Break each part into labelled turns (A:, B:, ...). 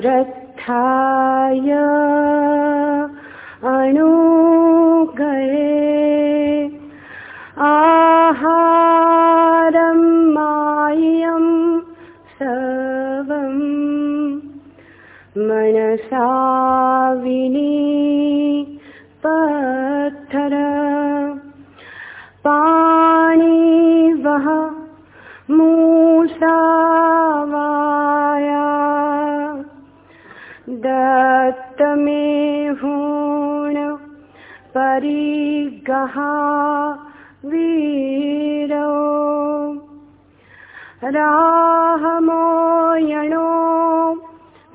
A: पुरत्थाय अणुगरे परिगहा वीरो। राहमो यणो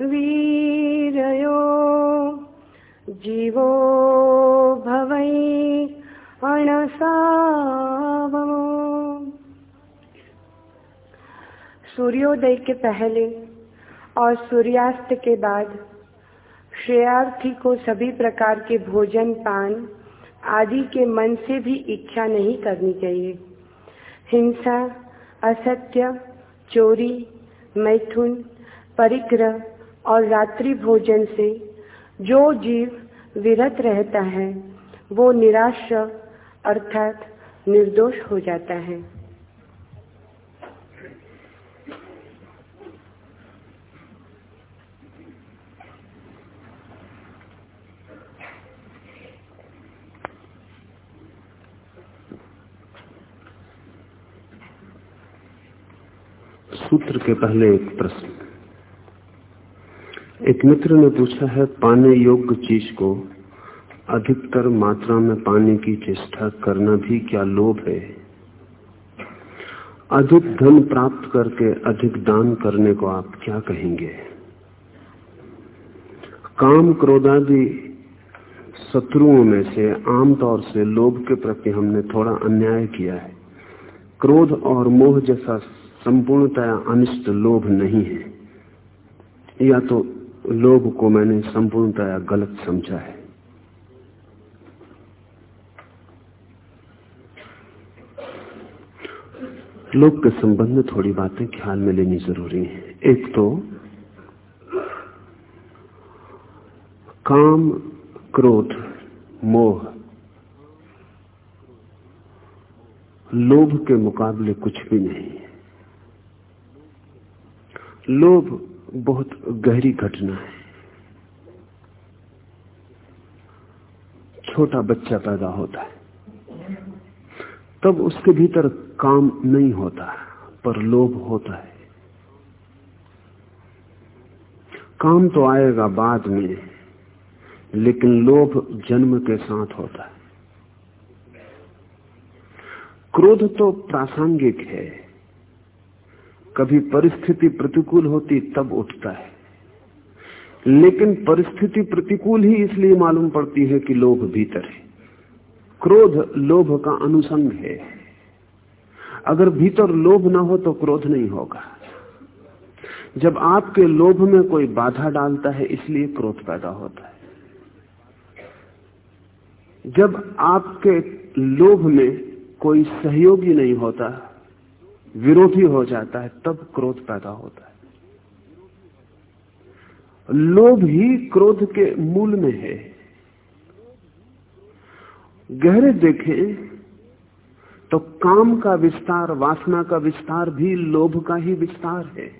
A: वीरयो। जीवो भवै अणसावमो सूर्योदय के पहले और सूर्यास्त के बाद श्रेयार्थी को सभी प्रकार के भोजन, पान आदि के मन से भी इच्छा नहीं करनी चाहिए। हिंसा, असत्य, चोरी, मैथुन, परिग्रह और रात्रि भोजन से जो जीव विरत रहता है, वो निराश अर्थात निर्दोष हो जाता है।
B: सूत्र के पहले एक प्रश्न। एक मित्र ने पूछा है, पाने योग्य चीज़ को अधिकतर मात्रा में पाने की चेष्टा करना भी क्या लोभ है? अधिक धन प्राप्त करके अधिक दान करने को आप क्या कहेंगे? काम क्रोधादि शत्रुओं में से, आमतौर से लोभ के प्रति हमने थोड़ा अन्याय किया है। क्रोध और मोह जैसा संपूर्णतया अनिष्ट लोभ नहीं है। या तो लोभ को मैंने संपूर्णतया गलत समझा है। लोभ के संबंध में थोड़ी बातें ख्याल में लेनी ज़रूरी है। एक तो काम, क्रोध, मोह, लोभ के मुकाबले कुछ भी नहीं है। लोभ बहुत गहरी घटना है। छोटा बच्चा पैदा होता है। तब उसके भीतर काम नहीं होता, पर लोभ होता है। काम तो आएगा बाद में, लेकिन लोभ जन्म के साथ होता है। क्रोध तो प्रासंगिक है। कभी परिस्थिति प्रतिकूल होती तब उठता है। लेकिन परिस्थिति प्रतिकूल ही इसलिए मालूम पड़ती है कि लोभ भीतर है। क्रोध लोभ का अनुसंग है। अगर भीतर लोभ ना हो तो क्रोध नहीं होगा। जब आपके लोभ में कोई बाधा डालता है, इसलिए क्रोध पैदा होता है। जब आपके लोभ में कोई सहयोगी नहीं होता विरोधी हो जाता है, तब क्रोध पैदा होता है। लोभ ही क्रोध के मूल में है। गहरे देखें तो काम का विस्तार, वासना का विस्तार भी लोभ का ही विस्तार है।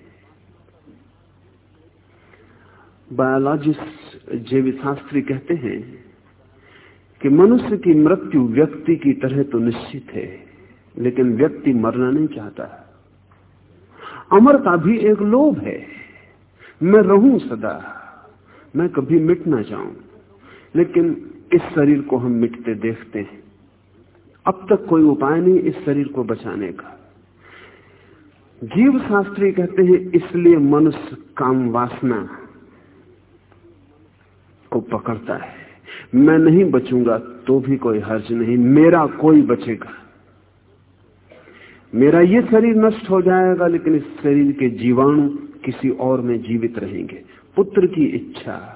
B: बायोलॉजिस्ट जेवी शास्त्री कहते हैं कि मनुष्य की मृत्यु व्यक्ति की तरह तो निश्चित है। लेकिन व्यक्ति मरना नहीं चाहता अमरता भी एक लोभ है। मैं रहूँ सदा, मैं कभी मिट ना जाऊँ, लेकिन इस शरीर को हम मिटते देखते हैं। अब तक कोई उपाय नहीं इस शरीर को बचाने का। जीव शास्त्री कहते हैं, इसलिए मनुष्य काम वासना को पकड़ता है। मैं नहीं बचूँगा तो भी कोई हर्ज नहीं, मेरा कोई बचेगा। मेरा ये शरीर नष्ट हो जाएगा, लेकिन इस शरीर के जीवाणु किसी और में जीवित रहेंगे। पुत्र की इच्छा,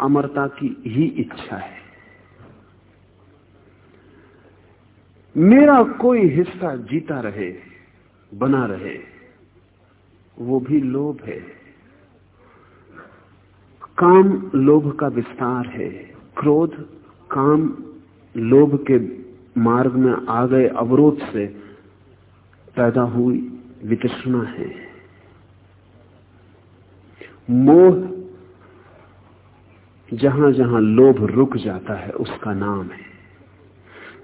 B: अमरता की ही इच्छा है। मेरा कोई हिस्सा जीता रहे, बना रहे, वो भी लोभ है। काम लोभ का विस्तार है। क्रोध, काम लोभ के मार्ग में आ गए अवरोध से पैदा हुई वितृष्णा है। मोह जहाँ जहाँ लोभ रुक जाता है, उसका नाम है।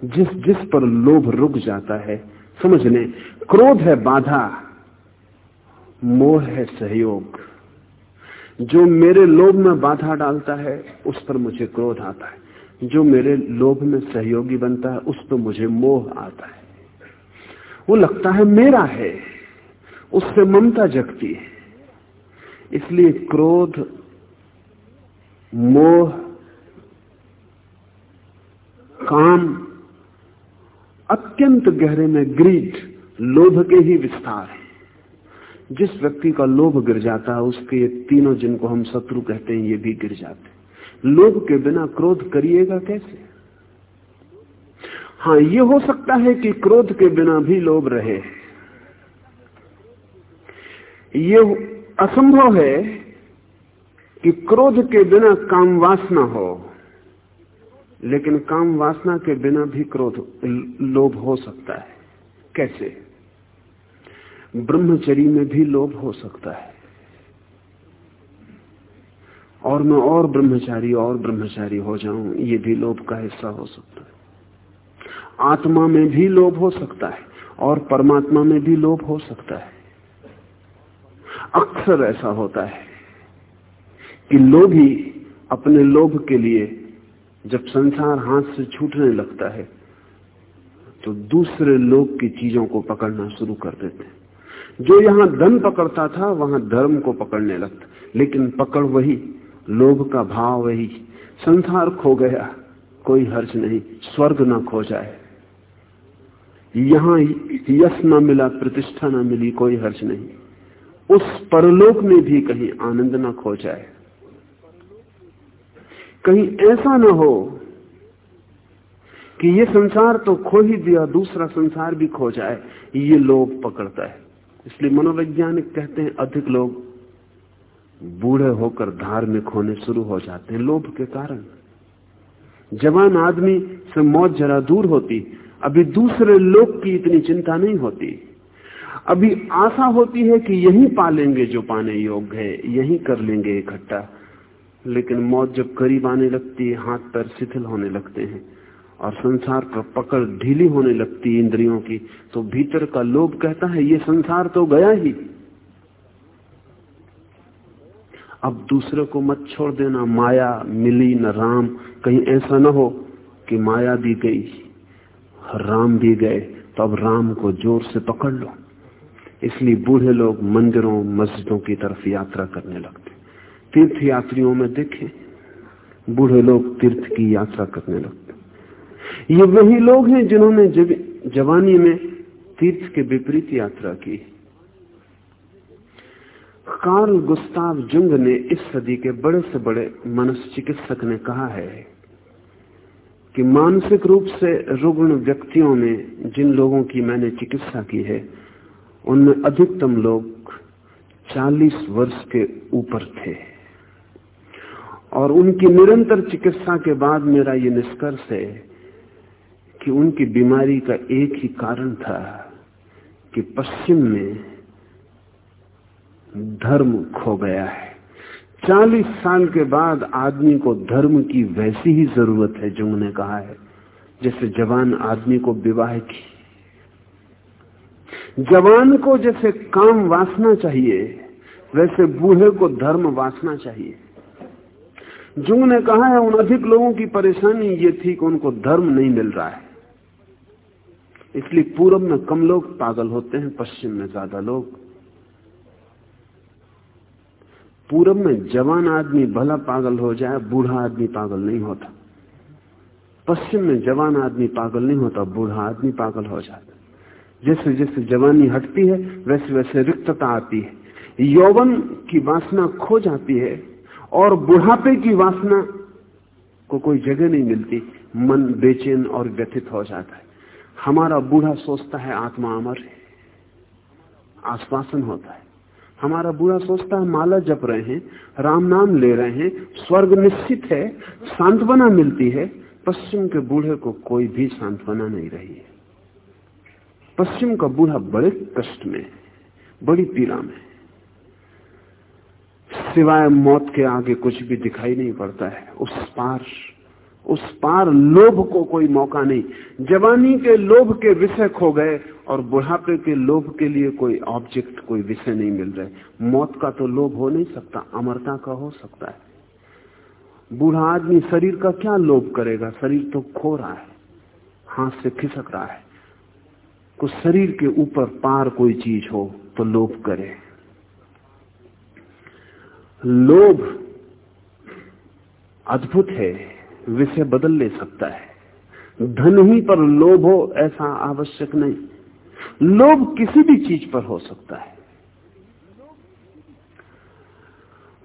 B: जिस जिस पर लोभ रुक जाता है, समझ लें, क्रोध है, बाधा, मोह है, सहयोग। जो मेरे लोभ में बाधा डालता है, उस पर मुझे क्रोध आता है। जो मेरे लोभ में सहयोगी बनता है, उस पर मुझे मोह आता है। वो लगता है मेरा है, उससे ममता जगती है। इसलिए क्रोध, मोह, काम, अत्यंत गहरे में ग्रीड लोभ के ही विस्तार है। जिस व्यक्ति का लोभ गिर जाता है, उसके ये तीनों जिनको हम शत्रु कहते हैं, ये भी गिर जाते लोभ के बिना क्रोध करिएगा कैसे? हाँ ये हो सकता है कि क्रोध के बिना भी लोभ रहे। ये असंभव है कि क्रोध के बिना काम वासना हो, लेकिन काम वासना के बिना भी क्रोध, लोभ हो सकता है। कैसे? ब्रह्मचरी में भी लोभ हो सकता है। और मैं और ब्रह्मचारी और ब्रह्मचारी हो जाऊँ, ये भी लोभ का हिस्सा हो सकता है। आत्मा में भी लोभ हो सकता है, और परमात्मा में भी लोभ हो सकता है। अक्सर ऐसा होता है कि लोभी अपने लोभ के लिए जब संसार हाथ से छूटने लगता है तो दूसरे लोग की चीज़ों को पकड़ना शुरू कर देते हैं। जो यहाँ धन पकड़ता था, वहाँ धर्म को पकड़ने लगता लेकिन पकड़ वही लोभ का भाव वही। संसार खो गया, कोई हर्ष नहीं, स्वर्ग ना खो जाए। यहाँ यश ना मिला, प्रतिष्ठा ना मिली, कोई हर्ष नहीं। उस परलोक में भी कहीं आनंद ना खो जाए। कहीं ऐसा ना हो कि ये संसार तो खो ही दिया, दूसरा संसार भी खो जाए, ये लोग पकड़ता है। इसलिए मनोवैज्ञानिक कहते हैं, अधिक लोग बूढ़े होकर धार्मिक होने शुरू हो जाते हैं लोभ के कारण। जवान आदमी से मौत जरा दूर होती, अभी दूसरे लोग की इतनी चिंता नहीं होती। अभी आशा होती है कि यही पालेंगे जो पाने योग्य है, यही कर लेंगे इकट्ठा। लेकिन मौत जब करीब आने लगती है, हाथ पैर शिथिल होने लगते हैं और संसार पर पकड़ ढीली होने लगती इंद्रियों की तो भीतर का लोभ कहता है, ये संसार तो गया ही। अब दूसरे को मत छोड़ देना। माया मिली न राम। कहीं ऐसा न हो कि माया भी गई, राम भी गए। तो अब राम को ज़ोर से पकड़ लो। इसलिए बूढ़े लोग मंदिरों, मस्जिदों की तरफ़ यात्रा करने लगते। तीर्थ यात्रियों में देखें, बूढ़े लोग तीर्थ की यात्रा करने लगते। ये वही लोग हैं जिन्होंने जवानी में तीर्थ के विपरीत यात्रा की। कार्ल गुस्ताव जुंग ने इस सदी के बड़े से बड़े मनस चिकित्सक ने कहा है कि मानसिक रूप से रुग्ण व्यक्तियों में जिन लोगों की मैंने चिकित्सा की है, उनमें अधिकतम लोग 40 वर्ष के ऊपर थे। और उनकी निरंतर चिकित्सा के बाद मेरा ये निष्कर्ष है कि उनकी बीमारी का एक ही कारण था कि पश्चिम में धर्म खो गया है। चालीस साल के बाद आदमी को धर्म की वैसी ही ज़रूरत है जुंग ने कहा है, जैसे जवान आदमी को विवाह की। जवान को जैसे काम वासना चाहिए, वैसे बूढ़े को धर्म वासना चाहिए। जुंग ने कहा है, उन अधिक लोगों की परेशानी ये थी कि उनको धर्म नहीं मिल रहा है। इसलिए पूरब में कम लोग पागल होते हैं, पश्चिम में ज़्यादा लोग। पूरब में जवान आदमी भला पागल हो जाए, बूढ़ा आदमी पागल नहीं होता। पश्चिम में जवान आदमी पागल नहीं होता, बूढ़ा आदमी पागल हो जाता। जैसे जैसे जवानी हटती है, वैसे वैसे रिक्तता आती है। यौवन की वासना खो जाती है और बुढ़ापे की वासना को कोई जगह नहीं मिलती। मन बेचैन और व्यथित हो जाता है। हमारा बूढ़ा सोचता है, आत्मा अमर है। आश्वासन होता है। हमारा बूढ़ा सोचता है, माला जप रहे हैं, राम नाम ले रहे हैं, स्वर्ग निश्चित है, सांत्वना मिलती है, पश्चिम के बूढ़े को कोई भी सांत्वना नहीं रही है। पश्चिम का बूढ़ा बड़े कष्ट में बड़ी पीड़ा में सिवाय मौत के आगे कुछ भी दिखाई नहीं पड़ता है, उस पार उस पार लोभ को कोई मौका नहीं। जवानी के लोभ के विषय खो गए और बुढ़ापे के लोभ के लिए कोई ऑब्जेक्ट कोई विषय नहीं मिल रहे। मौत का तो लोभ हो नहीं सकता, अमरता का हो सकता है। बूढ़ा आदमी शरीर का क्या लोभ करेगा? शरीर तो खो रहा है, हाथ से खिसक रहा है। कुछ शरीर के ऊपर पार कोई चीज़ हो तो लोभ करे। लोभ अद्भुत है। विषय बदल ले सकता है। धन ही पर लोभ हो ऐसा आवश्यक नहीं। लोभ किसी भी चीज़ पर हो सकता है।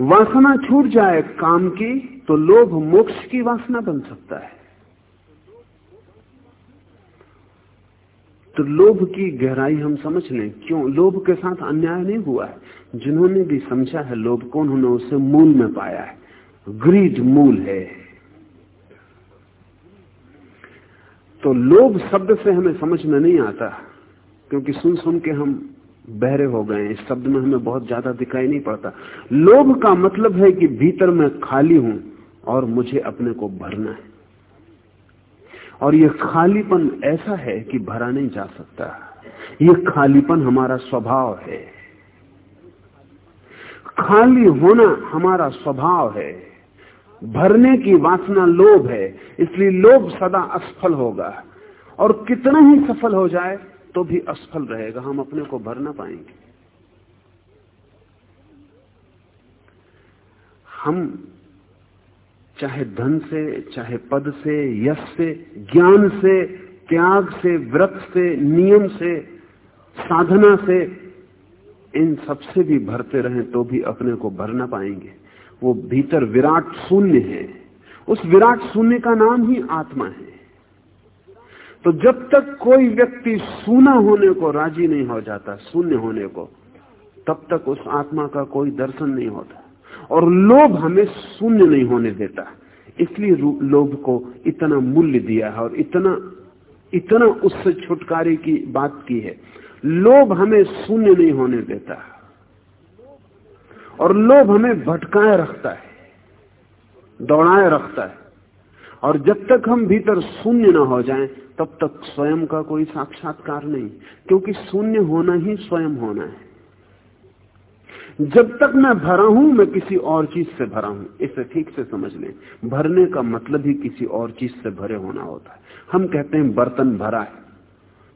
B: वासना छूट जाए काम की तो लोभ मोक्ष की वासना बन सकता है। तो लोभ की गहराई हम समझ लें। क्यों? लोभ के साथ अन्याय नहीं हुआ है। जिन्होंने भी समझा है लोभ को उन्होंने उसे मूल में पाया है? ग्रीड मूल है। तो लोभ शब्द से हमें समझ में नहीं आता, क्योंकि सुन सुन के हम बहरे हो गए इस शब्द में हमें बहुत ज़्यादा दिखाई नहीं पड़ता। लोभ का मतलब है कि भीतर में खाली हूँ और मुझे अपने को भरना है। और यह खालीपन ऐसा है कि भरा नहीं जा सकता। यह खालीपन हमारा स्वभाव है। खाली होना हमारा स्वभाव है। भरने की वासना लोभ है, इसलिए लोभ सदा असफल होगा। और कितना ही सफल हो जाए तो भी असफल रहेगा। हम अपने को भर ना पाएँगे। हम चाहे धन से, चाहे पद से, यश से, ज्ञान से, त्याग से, व्रत से, नियम से, साधना से, इन सबसे भी भरते रहें तो भी अपने को भर ना पाएँगे। वो भीतर विराट शून्य है। उस विराट शून्य का नाम ही आत्मा है। तो जब तक कोई व्यक्ति सूना होने को राज़ी नहीं हो जाता, शून्य होने को, तब तक उस आत्मा का कोई दर्शन नहीं होता। और लोभ हमें शून्य नहीं होने देता। इसलिए लोभ को इतना मूल्य दिया है और इतना इतना उससे छुटकारे की बात की है। लोभ हमें शून्य नहीं होने देता। और लोभ हमें भटकाए रखता है, दौड़ाए रखता है। और जब तक हम भीतर शून्य ना हो जाएँ, तब तक स्वयं का कोई साक्षात्कार नहीं, क्योंकि शून्य होना ही स्वयं होना है। जब तक मैं भरा हूँ, मैं किसी और चीज़ से भरा हूँ। इसे ठीक से समझ लें। भरने का मतलब ही किसी और चीज़ से भरे होना होता है। हम कहते हैं, बर्तन भरा है।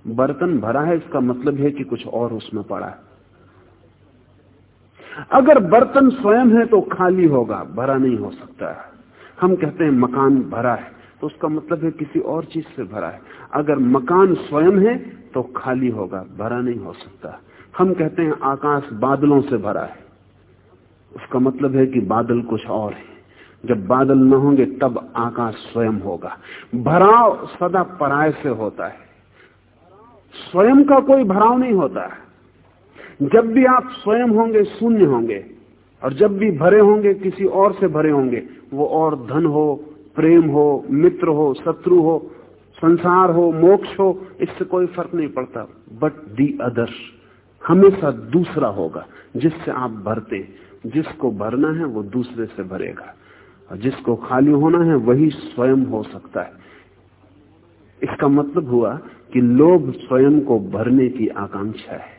B: बर्तन भरा है, इसका मतलब है कि कुछ और उसमें पड़ा है। अगर बर्तन स्वयं है तो खाली होगा, भरा नहीं हो सकता है। हम कहते हैं मकान भरा है तो उसका मतलब है किसी और चीज़ से भरा है। अगर मकान स्वयं है तो खाली होगा, भरा नहीं हो सकता। हम कहते हैं आकाश बादलों से भरा है। उसका मतलब है कि बादल कुछ और है। जब बादल न होंगे, तब आकाश स्वयं होगा। भराव सदा पराय से होता है। स्वयं का कोई भराव नहीं होता है। जब भी आप स्वयं होंगे, शून्य होंगे। और जब भी भरे होंगे, किसी और से भरे होंगे, वो और धन हो, प्रेम हो, मित्र हो, शत्रु हो, संसार हो, मोक्ष हो, इससे कोई फ़र्क नहीं पड़ता। बट दी अदर हमेशा दूसरा होगा। जिससे आप भरते, जिसको भरना है, वो दूसरे से भरेगा। और जिसको खाली होना है, वही स्वयं हो सकता है। इसका मतलब हुआ कि लोभ स्वयं को भरने की आकांक्षा है।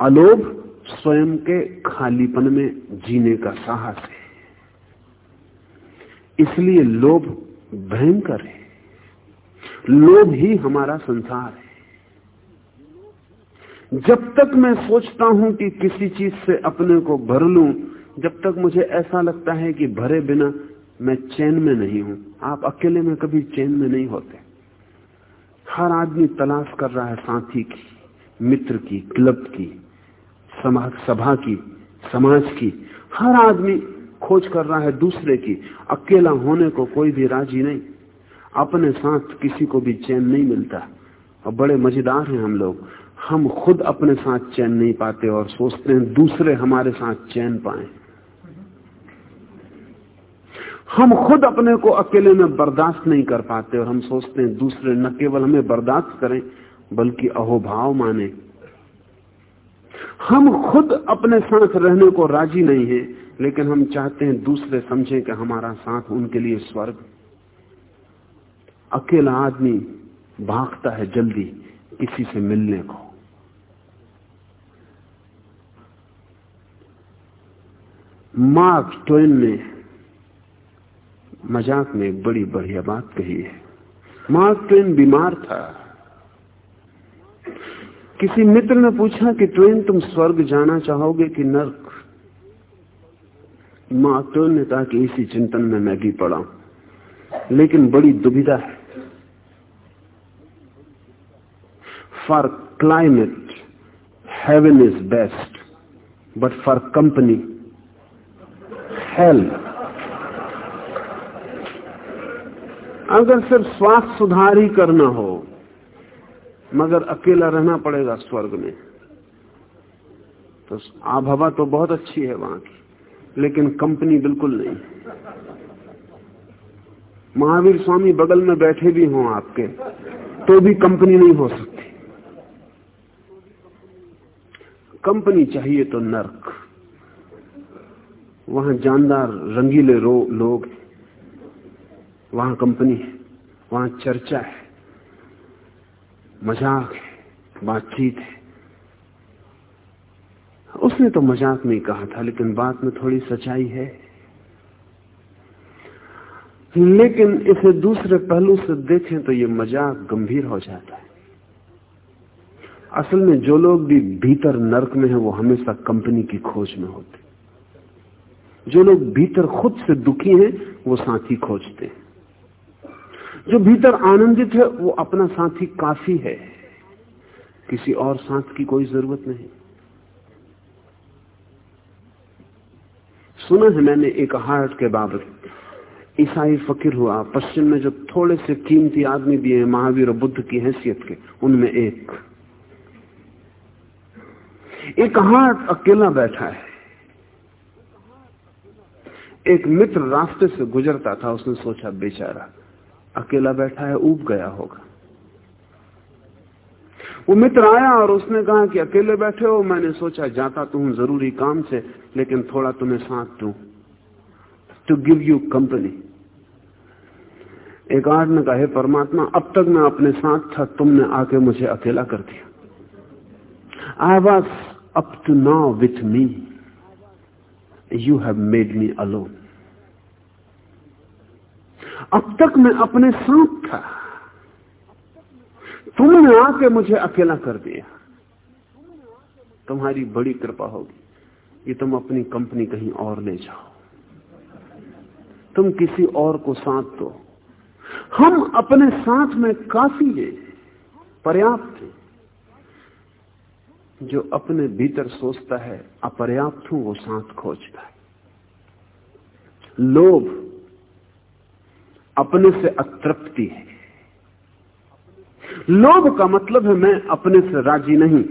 B: अलोभ स्वयं के खालीपन में जीने का साहस है। इसलिए लोभ भयंकर है। लोभ ही हमारा संसार है। जब तक मैं सोचता हूँ कि किसी चीज़ से अपने को भर लूँ, जब तक मुझे ऐसा लगता है कि भरे बिना मैं चैन में नहीं हूँ। आप अकेले में कभी चैन में नहीं होते। हर आदमी तलाश कर रहा है साथी की, मित्र की, क्लब की। समाज सभा की, समाज की, हर आदमी खोज कर रहा है दूसरे की। अकेला होने को कोई भी राज़ी नहीं। अपने साथ किसी को भी चैन नहीं मिलता। और बड़े मज़ेदार हैं हम लोग। हम खुद अपने साथ चैन नहीं पाते और सोचते हैं दूसरे हमारे साथ चैन पाए। हम खुद अपने को अकेले में बर्दाश्त नहीं कर पाते और हम सोचते हैं दूसरे न केवल हमें बर्दाश्त करें, बल्कि अहोभाव माने। हम खुद अपने साथ रहने को राज़ी नहीं है, लेकिन हम चाहते हैं दूसरे समझें कि हमारा साथ उनके लिए स्वर्ग। अकेला आदमी भागता है जल्दी किसी से मिलने को। मार्क ट्वेन ने मज़ाक में एक बड़ी बढ़िया बात कही है। मार्क ट्वेन बीमार था। किसी मित्र ने पूछा कि ट्वेन तुम स्वर्ग जाना चाहोगे कि नर्क? माँ ट्वेन ने कहा कि इसी चिंतन में मैं भी पड़ा लेकिन बड़ी दुविधा है। For climate heaven is best but for company health अगर सिर्फ़ स्वास्थ्य सुधार ही करना हो मगर अकेला रहना पड़ेगा स्वर्ग में। तो आब हवा तो बहुत अच्छी है वहाँ की, लेकिन कंपनी बिल्कुल नहीं। महावीर स्वामी बगल में बैठे भी हों आपके तो भी कंपनी नहीं हो सकती। कंपनी चाहिए तो नर्क। वहाँ जानदार, रंगीले लोग वहाँ कंपनी है, वहाँ चर्चा है। मज़ाक है, बातचीत है। उसने तो मज़ाक में कहा था, लेकिन बात में थोड़ी सच्चाई है। लेकिन इसे दूसरे पहलू से देखें तो ये मज़ाक गंभीर हो जाता है। असल में जो लोग भी भीतर नरक में है, वो हमेशा कंपनी की खोज में होते जो लोग भीतर खुद से दुखी हैं, वो साथी खोजते हैं। जो भीतर आनंदित है, वो अपना साथी काफ़ी है। किसी और साथ की कोई ज़रूरत नहीं। सुना है मैंने एक हार्ट के बाबत। ईसाई फकीर हुआ। पश्चिम में जो थोड़े से कीमती आदमी भी हैं, महावीर और बुद्ध की हैसियत के, उनमें एक। एक हार्ट अकेला बैठा है। एक मित्र रास्ते से गुजरता था, उसने सोचा, बेचारा अकेला बैठा है, ऊब गया होगा। वो मित्र आया और उसने कहा कि अकेले बैठे हो, मैंने सोचा जाता तो हूँ ज़रूरी काम से, लेकिन थोड़ा तुम्हें साथ दू। टू गिव यू कंपनी एक आठ ने कहा परमात्मा, अब तक मैं अपने साथ था, तुमने आके मुझे अकेला कर दिया। I was up to now with me you have made me alone अब तक मैं अपने साथ था। तुमने आके मुझे अकेला कर दिया। तुम्हारी बड़ी कृपा होगी ये तुम अपनी कंपनी कहीं और ले जाओ। तुम किसी और को साथ दो। हम अपने साथ में काफ़ी है, पर्याप्त है। जो अपने भीतर सोचता है, अपर्याप्त हूँ, वो साथ खोजता है। लोभ अपने से अतृप्ति है। लोभ का मतलब है मैं अपने से राज़ी नहीं।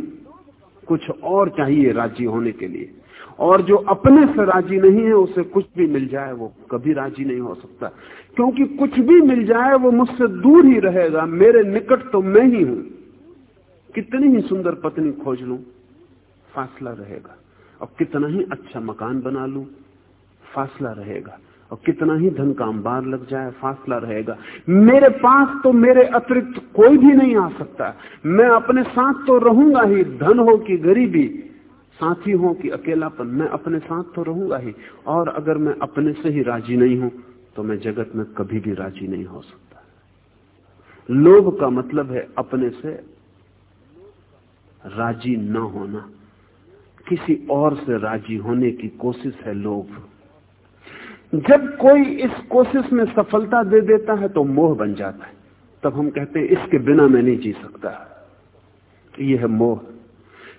B: कुछ और चाहिए राज़ी होने के लिए। और जो अपने से राज़ी नहीं है, उसे कुछ भी मिल जाए, वो कभी राज़ी नहीं हो सकता। क्योंकि कुछ भी मिल जाए, वो मुझसे दूर ही रहेगा। मेरे निकट तो मैं ही हूँ। कितनी ही सुंदर पत्नी खोज लू, फासला रहेगा। और कितना ही अच्छा मकान बना लू, फासला रहेगा। और कितना ही धन का अंबार लग जाए, फासला रहेगा। मेरे पास तो मेरे अतिरिक्त कोई भी नहीं आ सकता। मैं अपने साथ तो रहूँगा ही, धन हो कि गरीबी। साथी हो कि अकेलापन, मैं अपने साथ तो रहूँगा ही। और अगर मैं अपने से ही राज़ी नहीं हूँ तो मैं जगत में कभी भी राज़ी नहीं हो सकता। लोभ का मतलब है अपने से राज़ी न होना। किसी और से राज़ी होने की कोशिश है लोभ। जब कोई इस कोशिश में सफलता दे देता है तो मोह बन जाता है। तब हम कहते हैं, इसके बिना मैं नहीं जी सकता। यह है मोह।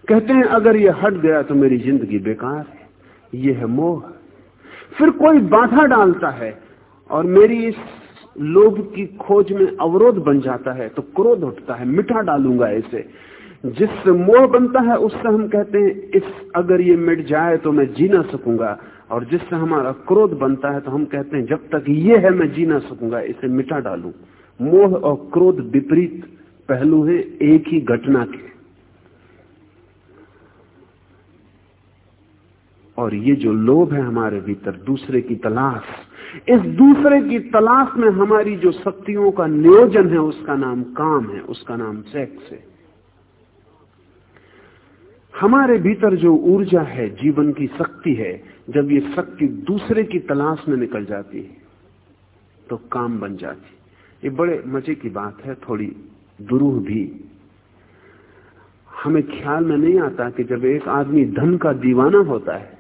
B: कहते हैं, अगर यह हट गया तो मेरी ज़िंदगी बेकार है। यह है मोह। फिर कोई बाधा डालता है और मेरी इस लोभ की खोज में अवरोध बन जाता है तो क्रोध उठता है। मिठा डालूँगा इसे। जिससे मोह बनता है, उससे हम कहते हैं, इस अगर ये मिट जाए तो मैं जी ना सकूँगा। और जिससे हमारा क्रोध बनता है तो हम कहते हैं, जब तक ये है, मैं जी ना सकूँगा, इसे मिटा डालू। मोह और क्रोध विपरीत पहलू है, एक ही घटना के। और ये जो लोभ है हमारे भीतर, दूसरे की तलाश, इस दूसरे की तलाश में हमारी जो शक्तियों का नियोजन है, उसका नाम काम है, उसका नाम सेक्स है। हमारे भीतर जो ऊर्जा है, जीवन की शक्ति है जब ये शक्ति दूसरे की तलाश में निकल जाती है तो काम बन जाती ये बड़े मज़े की बात है, थोड़ी दुरूह भी। हमें ख्याल में नहीं आता कि जब एक आदमी धन का दीवाना होता है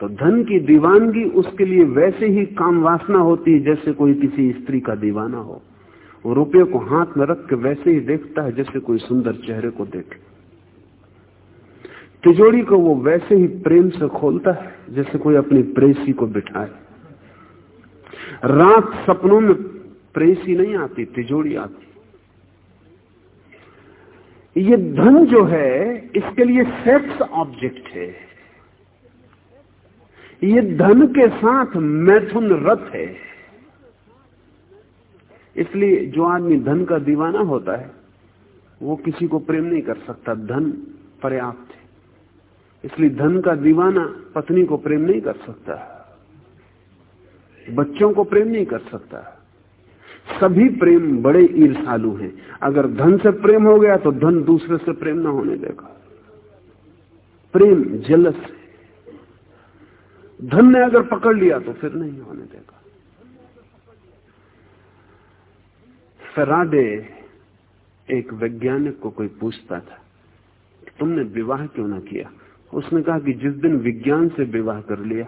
B: तो धन की दीवानगी उसके लिए वैसे ही काम वासना होती है जैसे कोई किसी स्त्री का दीवाना हो। वो रुपये को हाथ में रख के वैसे ही देखता है जैसे कोई सुंदर चेहरे को देखे। तिजोरी को वो वैसे ही प्रेम से खोलता है, जैसे कोई अपनी प्रेसी को बिठाए। रात सपनों में प्रेसी नहीं आती, तिजोरी आती। ये धन जो है, इसके लिए सेक्स ऑब्जेक्ट है। ये धन के साथ मैथुन रथ है। इसलिए जो आदमी धन का दीवाना होता है, वो किसी को प्रेम नहीं कर सकता। धन पर्याप्त इसलिए धन का दीवाना पत्नी को प्रेम नहीं कर सकता। बच्चों को प्रेम नहीं कर सकता। सभी प्रेम बड़े ईर्षालु हैं। अगर धन से प्रेम हो गया तो धन दूसरे से प्रेम ना होने देगा। प्रेम जलस है। धन ने अगर पकड़ लिया तो फिर नहीं होने देगा। फराडे एक वैज्ञानिक को कोई पूछता था तुमने विवाह क्यों ना किया? उसने कहा कि जिस दिन विज्ञान से विवाह कर लिया,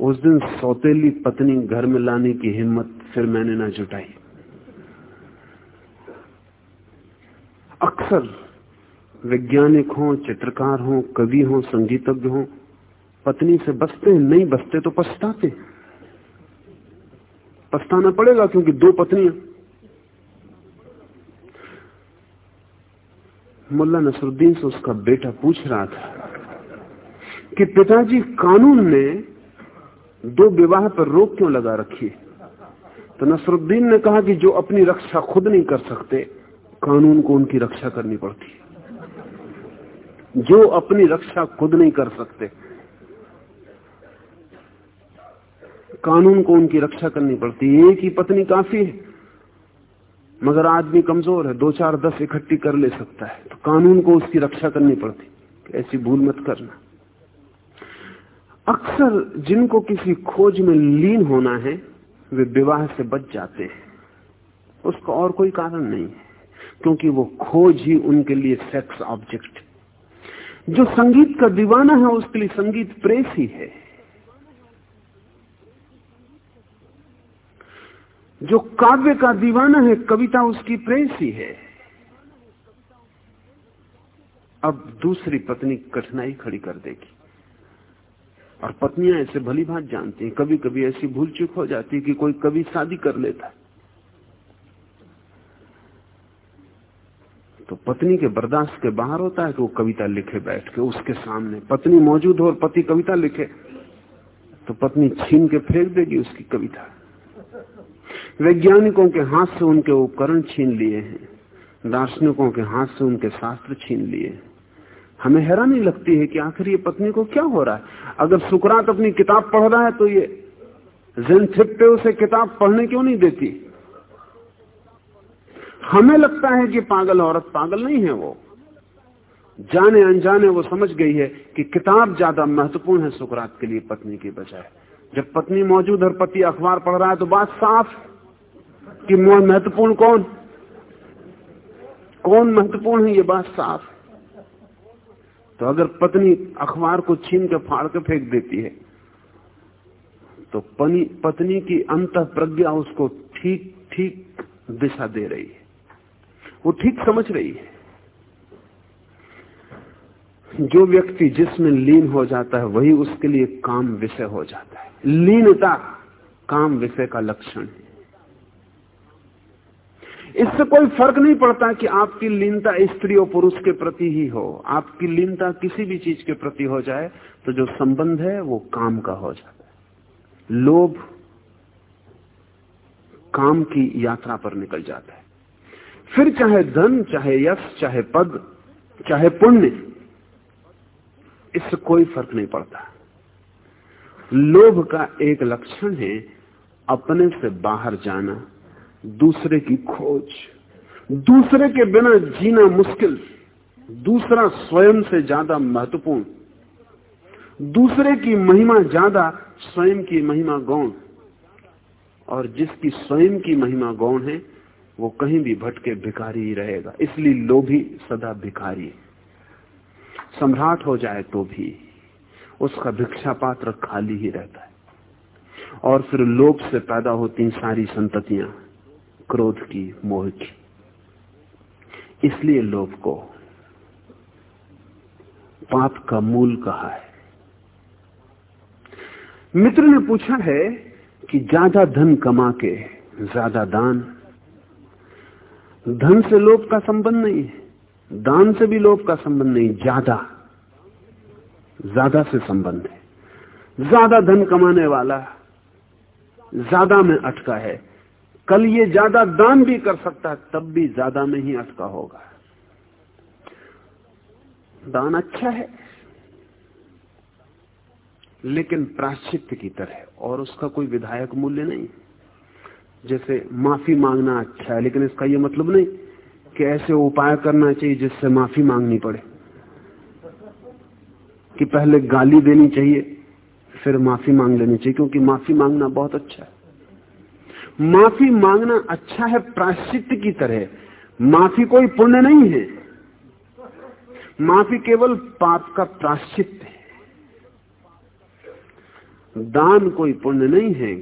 B: उस दिन सौतेली पत्नी घर में लाने की हिम्मत फिर मैंने ना जुटाई। अक्सर वैज्ञानिक हो, चित्रकार हो, कवि हो, संगीतज्ञ हो, पत्नी से बसते हैं, नहीं बसते तो पछताते पछताना पड़ेगा क्योंकि दो पत्नियाँ। मुल्ला नसरुद्दीन से उसका बेटा पूछ रहा था कि पिताजी कानून ने दो विवाह पर रोक क्यों लगा रखी? तो नसरुद्दीन ने कहा कि जो अपनी रक्षा खुद नहीं कर सकते, कानून को उनकी रक्षा करनी पड़ती। जो अपनी रक्षा खुद नहीं कर सकते, कानून को उनकी रक्षा करनी पड़ती। है एक ही पत्नी काफ़ी है। मगर आदमी कमज़ोर है, दो चार दस इकट्ठी कर ले सकता है। तो कानून को उसकी रक्षा करनी पड़ती। ऐसी भूल मत करना। अक्सर जिनको किसी खोज में लीन होना है, वे विवाह से बच जाते हैं। उसका और कोई कारण नहीं है, क्योंकि वो खोज ही उनके लिए सेक्स ऑब्जेक्ट जो संगीत का दीवाना है, उसके लिए संगीत प्रेस ही है। जो काव्य का दीवाना है, कविता उसकी प्रेस ही। अब दूसरी पत्नी कठिनाई खड़ी कर देगी। और पत्नियाँ ऐसे भली भात जानती हैं। कभी कभी ऐसी भूल चूक हो जाती है कि कोई कभी शादी कर लेता तो पत्नी के बर्दाश्त के बाहर होता है कि वो कविता लिखे बैठ के उसके सामने। पत्नी मौजूद हो और पति कविता लिखे तो पत्नी छीन के फेंक देगी उसकी कविता। वैज्ञानिकों के हाथ से उनके उपकरण छीन लिए हैं। दार्शनिकों के हाथ से उनके शास्त्र छीन लिए हमें हैरानी लगती है कि आखिर ये पत्नी को क्या हो रहा है? अगर सुकरात अपनी किताब पढ़ रहा है तो ये जेनथिप पे उसे किताब पढ़ने क्यों नहीं देती? हमें लगता है कि पागल औरत पागल नहीं है वो। जाने अनजाने वो समझ गई है कि किताब ज़्यादा महत्वपूर्ण है सुकरात के लिए पत्नी के बजाय। जब पत्नी मौजूद और पति अखबार पढ़ रहा है तो बात साफ़ कि मोह महत्वपूर्ण कौन? कौन महत्वपूर्ण है ये बात साफ़? तो अगर पत्नी अखबार को छीन के फाड़ के फेंक देती है तो पनी, पत्नी की अंत प्रज्ञा उसको ठीक ठीक दिशा दे रही है। वो ठीक समझ रही है। जो व्यक्ति जिसमें लीन हो जाता है वही उसके लिए काम विषय हो जाता है। लीनता काम विषय का लक्षण है। इससे कोई फ़र्क नहीं पड़ता कि आपकी लीनता स्त्री और पुरुष के प्रति ही हो। आपकी लीनता किसी भी चीज़ के प्रति हो जाए तो जो संबंध है, वो काम का हो जाता है। लोभ काम की यात्रा पर निकल जाता है। फिर चाहे धन, चाहे यश, चाहे पद, चाहे पुण्य, इससे कोई फ़र्क नहीं पड़ता। लोभ का एक लक्षण है, अपने से बाहर जाना। दूसरे की खोज, दूसरे के बिना जीना मुश्किल, दूसरा स्वयं से ज़्यादा महत्वपूर्ण, दूसरे की महिमा ज़्यादा स्वयं की महिमा गौण, और जिसकी स्वयं की महिमा गौण है, वो कहीं भी भटके भिखारी ही रहेगा। इसलिए लोभी सदा भिखारी सम्राट हो जाए तो भी उसका भिक्षा पात्र खाली ही रहता है। और फिर लोभ से पैदा होती सारी संततियाँ। क्रोध की मोह की इसलिए लोभ को पाप का मूल कहा है। मित्र ने पूछा है कि ज़्यादा धन कमा के ज़्यादा दान। धन से लोभ का संबंध नहीं है, दान से भी लोभ का संबंध नहीं, ज़्यादा। ज़्यादा से संबंध है। ज़्यादा धन कमाने वाला, ज़्यादा में अटका है। कल ये ज़्यादा दान भी कर सकता है, तब भी ज़्यादा में ही अटका होगा। दान अच्छा है, लेकिन प्राश्चित की तरह, और उसका कोई विधायक मूल्य नहीं। जैसे माफ़ी मांगना अच्छा है, लेकिन इसका यह मतलब नहीं कि ऐसे उपाय करना चाहिए जिससे माफ़ी मांगनी पड़े। कि पहले गाली देनी चाहिए, फिर माफ़ी मांग लेनी चाहिए, क्योंकि माफ़ी मांगना बहुत अच्छा है। माफ़ी मांगना अच्छा है प्राश्चित की तरह। माफ़ी कोई पुण्य नहीं है। माफ़ी केवल पाप का प्राश्चित है। दान कोई पुण्य नहीं है,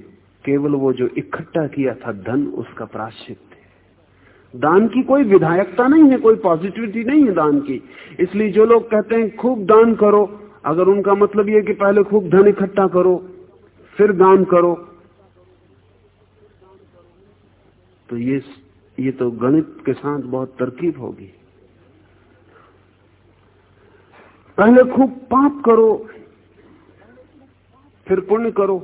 B: केवल वो जो इकट्ठा किया था धन, उसका प्राश्चित है। दान की कोई विधायकता नहीं है, कोई पॉजिटिविटी नहीं है दान की। इसलिए जो लोग कहते हैं, खूब दान करो, अगर उनका मतलब यह कि पहले खूब धन इकट्ठा करो, फिर दान करो तो ये ये तो गणित के साथ बहुत तरकीब होगी। पहले खूब पाप करो, फिर पुण्य करो।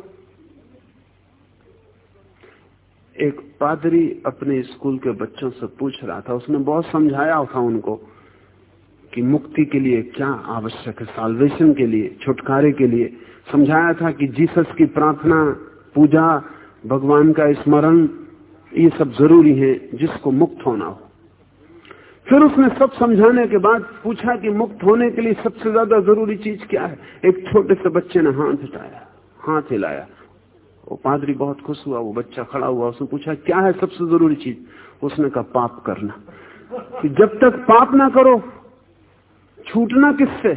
B: एक पादरी अपने स्कूल के बच्चों से पूछ रहा था, उसने बहुत समझाया था उनको कि मुक्ति के लिए क्या आवश्यक है साल्वेशन के लिए, छुटकारे के लिए। समझाया था कि जीसस की प्रार्थना, पूजा, भगवान का स्मरण ये सब ज़रूरी है जिसको मुक्त होना हो। फिर उसने सब समझाने के बाद पूछा कि मुक्त होने के लिए सबसे ज़्यादा ज़रूरी चीज़ क्या है? एक छोटे से बच्चे ने हाथ हटाया हाथ हिलाया। वो पादरी बहुत खुश हुआ, वो बच्चा खड़ा हुआ, उसने पूछा, क्या है सबसे ज़रूरी चीज़? उसने कहा, पाप करना। कि जब तक पाप ना करो, छूटना किससे?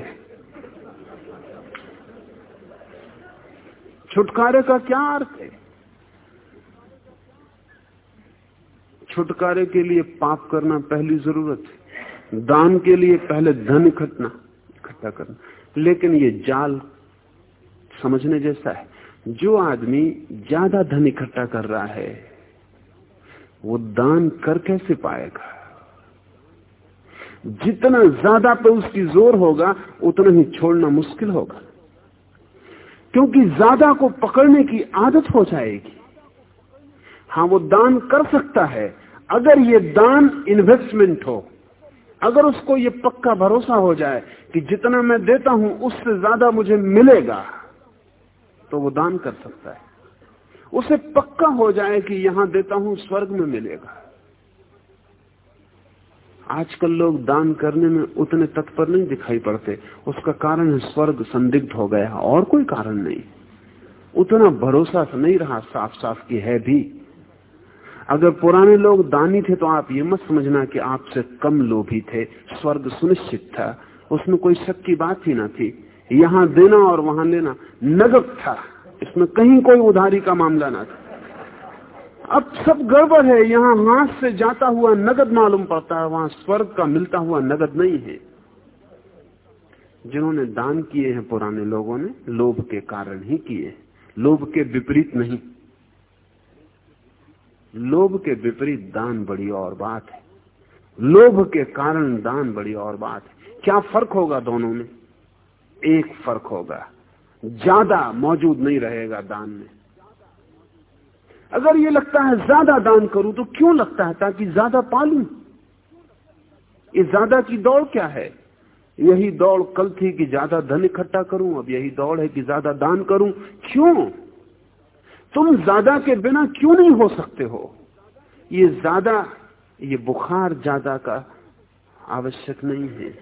B: छुटकारे का क्या अर्थ है? छुटकारे के लिए पाप करना पहली ज़रूरत है। दान के लिए पहले धन इकट्ठना इकट्ठा करना। लेकिन ये जाल समझने जैसा है। जो आदमी ज़्यादा धन इकट्ठा कर रहा है, वो दान कर कैसे पाएगा? जितना ज़्यादा पे उसकी ज़ोर होगा, उतना ही छोड़ना मुश्किल होगा। क्योंकि ज़्यादा को पकड़ने की आदत हो जाएगी। हाँ वो दान कर सकता है अगर ये दान इन्वेस्टमेंट हो, अगर उसको ये पक्का भरोसा हो जाए कि जितना मैं देता हूँ उससे ज़्यादा मुझे मिलेगा तो वो दान कर सकता है। उसे पक्का हो जाए कि यहाँ देता हूँ स्वर्ग में मिलेगा। आजकल लोग दान करने में उतने तत्पर नहीं दिखाई पड़ते। उसका कारण है स्वर्ग संदिग्ध हो गया, और कोई कारण नहीं। उतना भरोसा नहीं रहा साफ़ साफ़ की है भी। अगर पुराने लोग दानी थे तो आप ये मत समझना कि आपसे कम लोभी थे, स्वर्ग सुनिश्चित था। उसमें कोई शक की बात ही ना थी। यहाँ देना और वहाँ लेना नगद था। इसमें कहीं कोई उधारी का मामला ना था। अब सब गड़बड़ है। यहाँ हाथ से जाता हुआ नगद मालूम पड़ता है। वहाँ स्वर्ग का मिलता हुआ नगद नहीं है। जिन्होंने दान किए हैं पुराने लोगों ने, लोभ के कारण ही किए लोभ के विपरीत नहीं लोभ के विपरीत दान बड़ी और बात है। लोभ के कारण दान बड़ी और बात है। क्या फ़र्क होगा दोनों में? एक फ़र्क होगा। ज़्यादा मौजूद नहीं रहेगा दान में। अगर ये लगता है ज़्यादा दान करूँ तो क्यों लगता है ताकि ज़्यादा पालू? ये ज़्यादा की दौड़ क्या है? यही दौड़ कल थी कि ज़्यादा धन इकट्ठा करूँ, अब यही दौड़ है कि ज़्यादा दान करूँ। क्यों? तुम ज़्यादा के बिना क्यों नहीं हो सकते हो? ये ज़्यादा, ये बुखार ज़्यादा का आवश्यक नहीं है।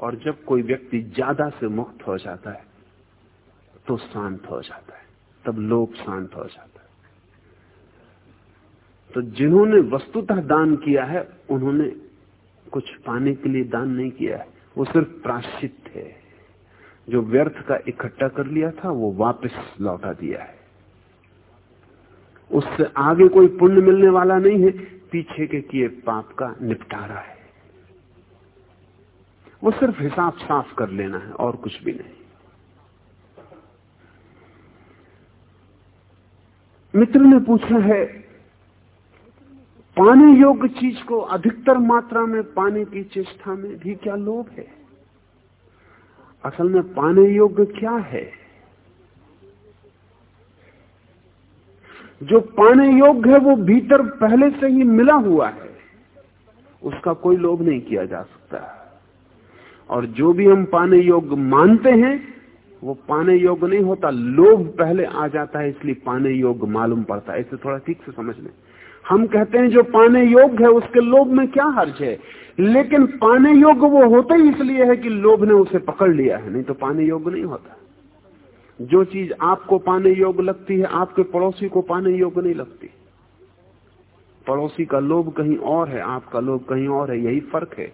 B: और जब कोई व्यक्ति ज़्यादा से मुक्त हो जाता है तो शांत हो जाता है। तब लोभ शांत हो जाता है। तो जिन्होंने वस्तुतः दान किया है, उन्होंने कुछ पाने के लिए दान नहीं किया है। वो सिर्फ़ प्राश्चित थे जो व्यर्थ का इकट्ठा कर लिया था, वो वापस लौटा दिया है। उससे आगे कोई पुण्य मिलने वाला नहीं है, पीछे के किए पाप का निपटारा है। वो सिर्फ़ हिसाब साफ़ कर लेना है, और कुछ भी नहीं। मित्र ने पूछा है, पाने योग्य चीज़ को अधिकतर मात्रा में पाने की चेष्टा में भी क्या लोभ है? असल में पाने योग्य क्या है? जो पाने योग्य है, वो भीतर पहले से ही मिला हुआ है, उसका कोई लोभ नहीं किया जा सकता। और जो भी हम पाने योग्य मानते हैं, वो पाने योग्य नहीं होता। लोभ पहले आ जाता है, इसलिए पाने योग्य मालूम पड़ता है। इसे थोड़ा ठीक से समझ लें। हम कहते हैं जो पाने योग्य है, उसके लोभ में क्या हर्ज है? लेकिन पाने योग्य वो होता ही इसलिए है कि लोभ ने उसे पकड़ लिया है, नहीं तो पाने योग्य नहीं होता। जो चीज़ आपको पाने योग्य लगती है, आपके पड़ोसी को पाने योग्य नहीं लगती। पड़ोसी का लोभ कहीं और है, आपका लोभ कहीं और है, यही फ़र्क है।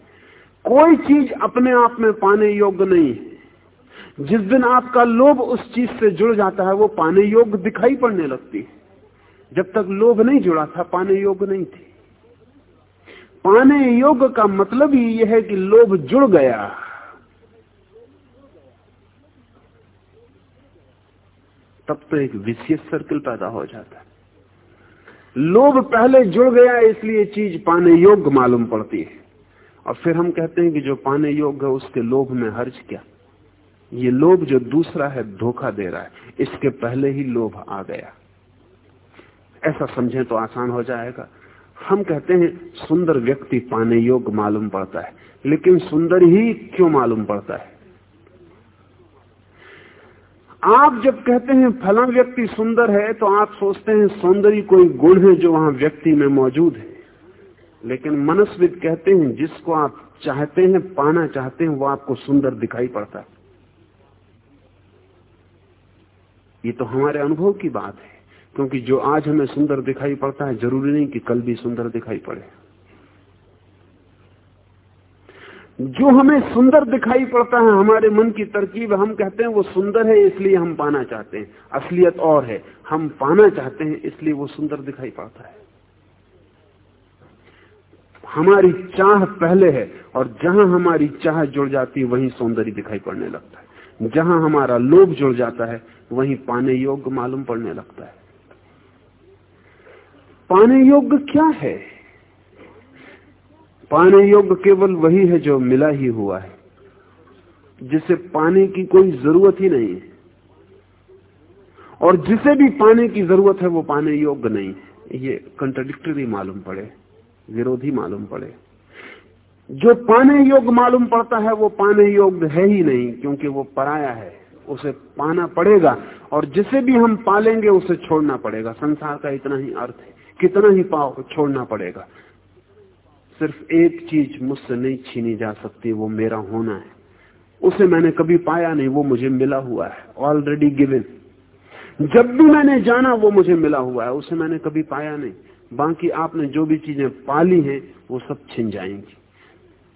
B: कोई चीज़ अपने आप में पाने योग्य नहीं है। जिस दिन आपका लोभ उस चीज़ से जुड़ जाता है, वो पाने योग्य दिखाई पड़ने लगती है। जब तक लोभ नहीं जुड़ा था, पाने योग्य नहीं थी। पाने योग्य का मतलब ही यह है कि लोभ जुड़ गया। तब तो एक विशेष सर्किल पैदा हो जाता है। लोभ पहले जुड़ गया, इसलिए चीज़ पाने योग्य मालूम पड़ती है। और फिर हम कहते हैं कि जो पाने योग्य है, उसके लोभ में हर्ज क्या? ये लोभ जो दूसरा है, धोखा दे रहा है। इसके पहले ही लोभ आ गया। ऐसा समझें तो आसान हो जाएगा। हम कहते हैं, सुंदर व्यक्ति पाने योग्य मालूम पड़ता है, लेकिन सुंदर ही क्यों मालूम पड़ता है? आप जब कहते हैं, फला व्यक्ति सुंदर है तो आप सोचते हैं, सौंदर्य कोई गुण है जो वहाँ व्यक्ति में मौजूद है। लेकिन मनस्विद कहते हैं, जिसको आप चाहते हैं, पाना चाहते हैं, वो आपको सुंदर दिखाई पड़ता है। ये तो हमारे अनुभव की बात है। क्योंकि जो आज हमें सुंदर दिखाई पड़ता है, ज़रूरी नहीं कि कल भी सुंदर दिखाई पड़े। जो हमें सुंदर दिखाई पड़ता है, हमारे मन की तरकीब हम कहते हैं वो सुंदर है, इसलिए हम पाना चाहते हैं। असलियत और है, हम पाना चाहते हैं, इसलिए वो सुंदर दिखाई पड़ता है। हमारी चाह पहले है, और जहाँ हमारी चाह जुड़ जाती है, वहीं सौंदर्य दिखाई पड़ने लगता है। जहाँ हमारा लोभ जुड़ जाता है, वहीं पाने योग्य मालूम पड़ने लगता है। पाने योग्य क्या है? पाने योग्य केवल वही है जो मिला ही हुआ है, जिसे पाने की कोई ज़रूरत ही नहीं है। और जिसे भी पाने की ज़रूरत है, वो पाने योग्य नहीं है। ये कंट्रडिक्टरी मालूम पड़े, विरोधी मालूम पड़े। जो पाने योग्य मालूम पड़ता है, वो पाने योग्य है ही नहीं, क्योंकि वो पराया है। उसे पाना पड़ेगा, और जिसे भी हम पालेंगे, उसे छोड़ना पड़ेगा। संसार का इतना ही अर्थ है। कितना ही पाओ छोड़ना पड़ेगा। सिर्फ़ एक चीज़ मुझसे नहीं छीनी जा सकती, वो मेरा होना है। उसे मैंने कभी पाया नहीं, वो मुझे मिला हुआ है। ऑलरेडी गिवन जब भी मैंने जाना, वो मुझे मिला हुआ है। उसे मैंने कभी पाया नहीं। बाकी आपने जो भी चीज़ें पाली हैं, वो सब छिन जाएँगी।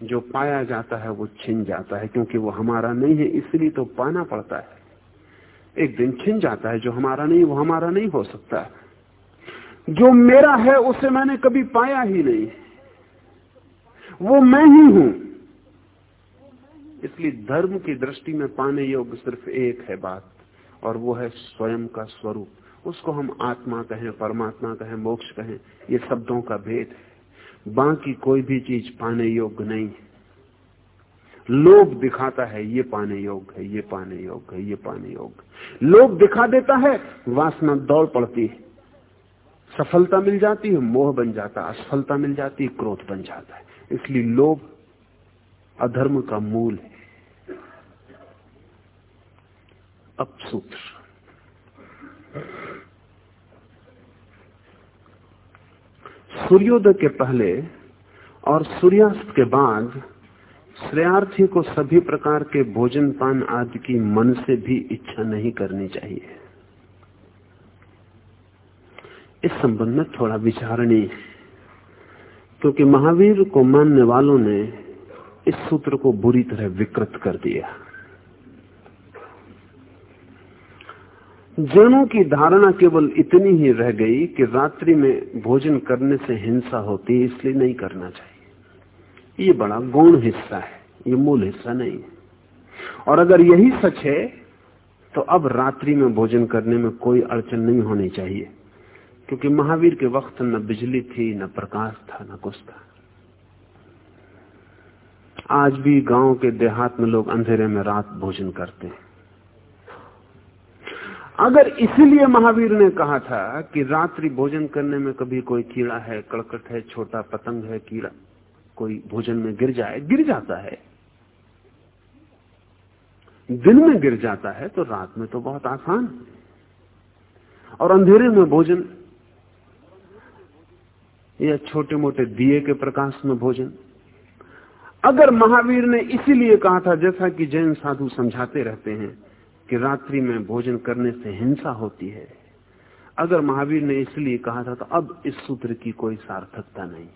B: जो पाया जाता है, वो छिन जाता है, क्योंकि वो हमारा नहीं है, इसलिए तो पाना पड़ता है। एक दिन छिन जाता है, जो हमारा नहीं, वो हमारा नहीं हो सकता। जो मेरा है उसे मैंने कभी पाया ही नहीं। वो मैं ही हूँ। इसलिए धर्म की दृष्टि में पाने योग्य सिर्फ़ एक है बात, और वो है स्वयं का स्वरूप। उसको हम आत्मा कहें, परमात्मा कहें, मोक्ष कहें, ये शब्दों का भेद है। बाकी कोई भी चीज़ पाने योग्य नहीं। लोभ दिखाता है, ये पाने योग्य है, ये पाने योग्य है, ये पाने योग्य लोभ दिखा देता है, वासना दौड़ पड़ती है। सफलता मिल जाती है, मोह बन जाता है, असफलता मिल जाती है, क्रोध बन जाता है। इसलिए लोभ अधर्म का मूल है। अब सूत्र। सूर्योदय के पहले और सूर्यास्त के बाद श्रेयार्थी को सभी प्रकार के भोजन पान आदि की मन से भी इच्छा नहीं करनी चाहिए। इस संबंध में थोड़ा विचारणीय है। क्योंकि महावीर को मानने वालों ने इस सूत्र को बुरी तरह विकृत कर दिया। जैनों की धारणा केवल इतनी ही रह गई कि रात्रि में भोजन करने से हिंसा होती है, इसलिए नहीं करना चाहिए। ये बड़ा गौण हिस्सा है, ये मूल हिस्सा नहीं और अगर यही सच है तो अब रात्रि में भोजन करने में कोई अड़चन नहीं होनी चाहिए। क्योंकि महावीर के वक्त न बिजली थी, न प्रकाश था, न कुछ था। आज भी गाँव के देहात में लोग अंधेरे में रात भोजन करते हैं। अगर इसीलिए महावीर ने कहा था कि रात्रि भोजन करने में कभी कोई कीड़ा है, कड़कट है, छोटा पतंग है, कीड़ा कोई भोजन में गिर जाए, गिर जाता है। दिन में गिर जाता है तो रात में तो बहुत आसान और अंधेरे में भोजन या छोटे मोटे दिए के प्रकाश में भोजन। अगर महावीर ने इसीलिए कहा था, जैसा कि जैन साधु समझाते रहते हैं कि रात्रि में भोजन करने से हिंसा होती है। अगर महावीर ने इसलिए कहा था तो अब इस सूत्र की कोई सार्थकता नहीं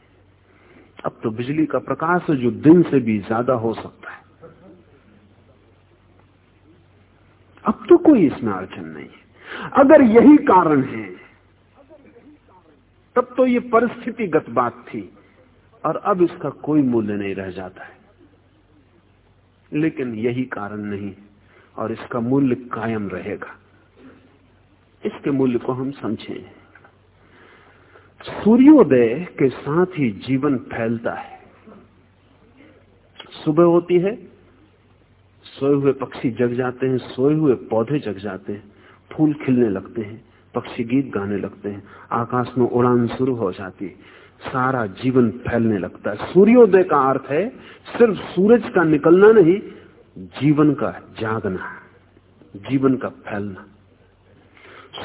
B: अब तो बिजली का प्रकाश जो दिन से भी ज़्यादा हो सकता है। अब तो कोई इसमें अड़चन नहीं है। अगर यही कारण है तब तो ये परिस्थितिगत बात थी और अब इसका कोई मूल्य नहीं रह जाता है। लेकिन यही कारण नहीं और इसका मूल्य कायम रहेगा। इसके मूल्य को हम समझें। सूर्योदय के साथ ही जीवन फैलता है। सुबह होती है, सोए हुए पक्षी जग जाते हैं, सोए हुए पौधे जग जाते हैं, फूल खिलने लगते हैं। पक्षी गीत गाने लगते हैं। आकाश में उड़ान शुरू हो जाती है। सारा जीवन फैलने लगता है। सूर्योदय का अर्थ है, सिर्फ़ सूरज का निकलना नहीं, जीवन का जागना, जीवन का फैलना।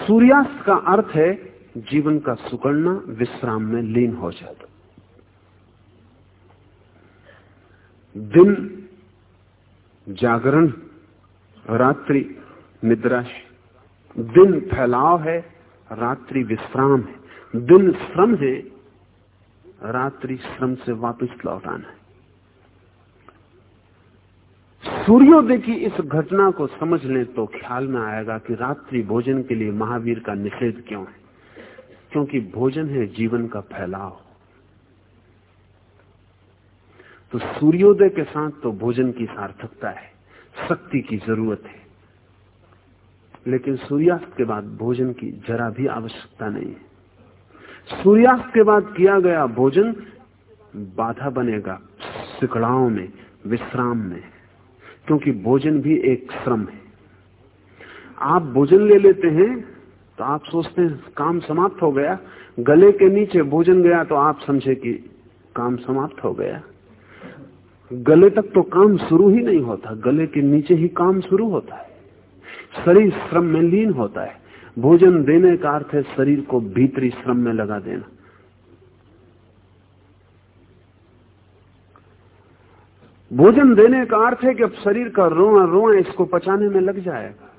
B: सूर्यास्त का अर्थ है, जीवन का सुकड़ना, विश्राम में लीन हो जाता दिन, जागरण, रात्रि निद्रा दिन फैलाव है, रात्रि विश्राम है। दिन श्रम है, रात्रि श्रम से वापस लौट आना है। सूर्योदय की इस घटना को समझ लें तो ख्याल में आएगा कि रात्रि भोजन के लिए महावीर का निषेध क्यों है? क्योंकि भोजन है जीवन का फैलाव। तो सूर्योदय के साथ तो भोजन की सार्थकता है, शक्ति की ज़रूरत है। लेकिन सूर्यास्त के बाद भोजन की जरा भी आवश्यकता नहीं है। सूर्यास्त के बाद किया गया भोजन बाधा बनेगा सिकड़ाओं में, विश्राम में, क्योंकि भोजन भी एक श्रम है। आप भोजन ले लेते हैं तो आप सोचते हैं, काम समाप्त हो गया, गले के नीचे भोजन गया तो आप समझे कि काम समाप्त हो गया। गले तक तो काम शुरू ही नहीं होता, गले के नीचे ही काम शुरू होता है। शरीर श्रम में लीन होता है। भोजन देने का अर्थ है शरीर को भीतरी श्रम में लगा देना। भोजन देने का अर्थ है कि अब शरीर का रोआ रोआ इसको पचाने में लग जाएगा।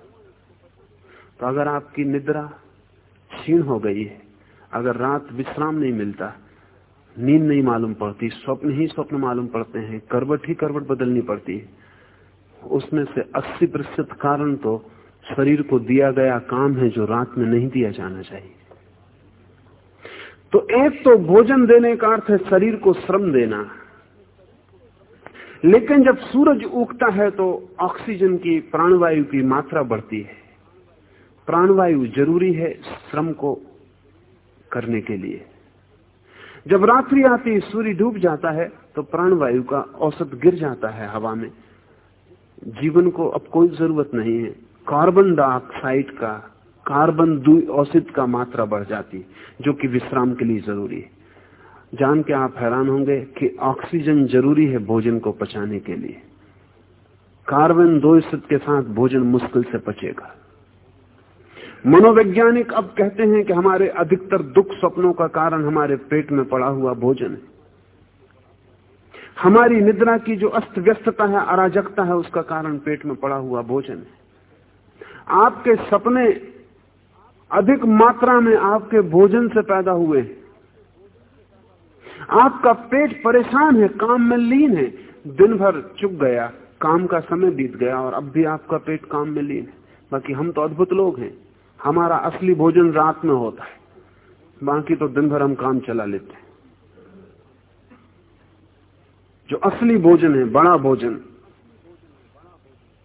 B: तो अगर आपकी निद्रा क्षीण हो गई है, अगर रात विश्राम नहीं मिलता, नींद नहीं मालूम पड़ती, स्वप्न ही स्वप्न मालूम पड़ते हैं, करवट ही करवट बदलनी पड़ती है। उसमें से 80 प्रतिशत कारण तो शरीर को दिया गया काम है जो रात में नहीं दिया जाना चाहिए। तो एक तो भोजन देने का अर्थ है शरीर को श्रम देना। लेकिन जब सूरज उगता है तो ऑक्सीजन की, प्राणवायु की मात्रा बढ़ती है। प्राणवायु ज़रूरी है श्रम को करने के लिए। जब रात्रि आती, सूर्य डूब जाता है तो प्राणवायु का औसत गिर जाता है हवा में। जीवन को अब कोई ज़रूरत नहीं है। कार्बन डाइऑक्साइड का, कार्बन औषित का मात्रा बढ़ जाती, जो कि विश्राम के लिए ज़रूरी है। जान के आप हैरान होंगे कि ऑक्सीजन ज़रूरी है भोजन को पचाने के लिए। कार्बन दो के साथ भोजन मुश्किल से पचेगा। मनोवैज्ञानिक अब कहते हैं कि हमारे अधिकतर दुख स्वप्नों का कारण हमारे पेट में पड़ा हुआ भोजन है। हमारी निद्रा की जो अस्त व्यस्तता है, अराजकता है, उसका कारण पेट में पड़ा हुआ भोजन है। आपके सपने अधिक मात्रा में आपके भोजन से पैदा हुए आपका पेट परेशान है, काम में लीन है। दिन भर चुक गया, काम का समय बीत गया और अब भी आपका पेट काम में लीन है। बाकी हम तो अद्भुत लोग हैं। हमारा असली भोजन रात में होता है। बाकी तो दिन भर हम काम चला लेते हैं। जो असली भोजन है, बड़ा भोजन,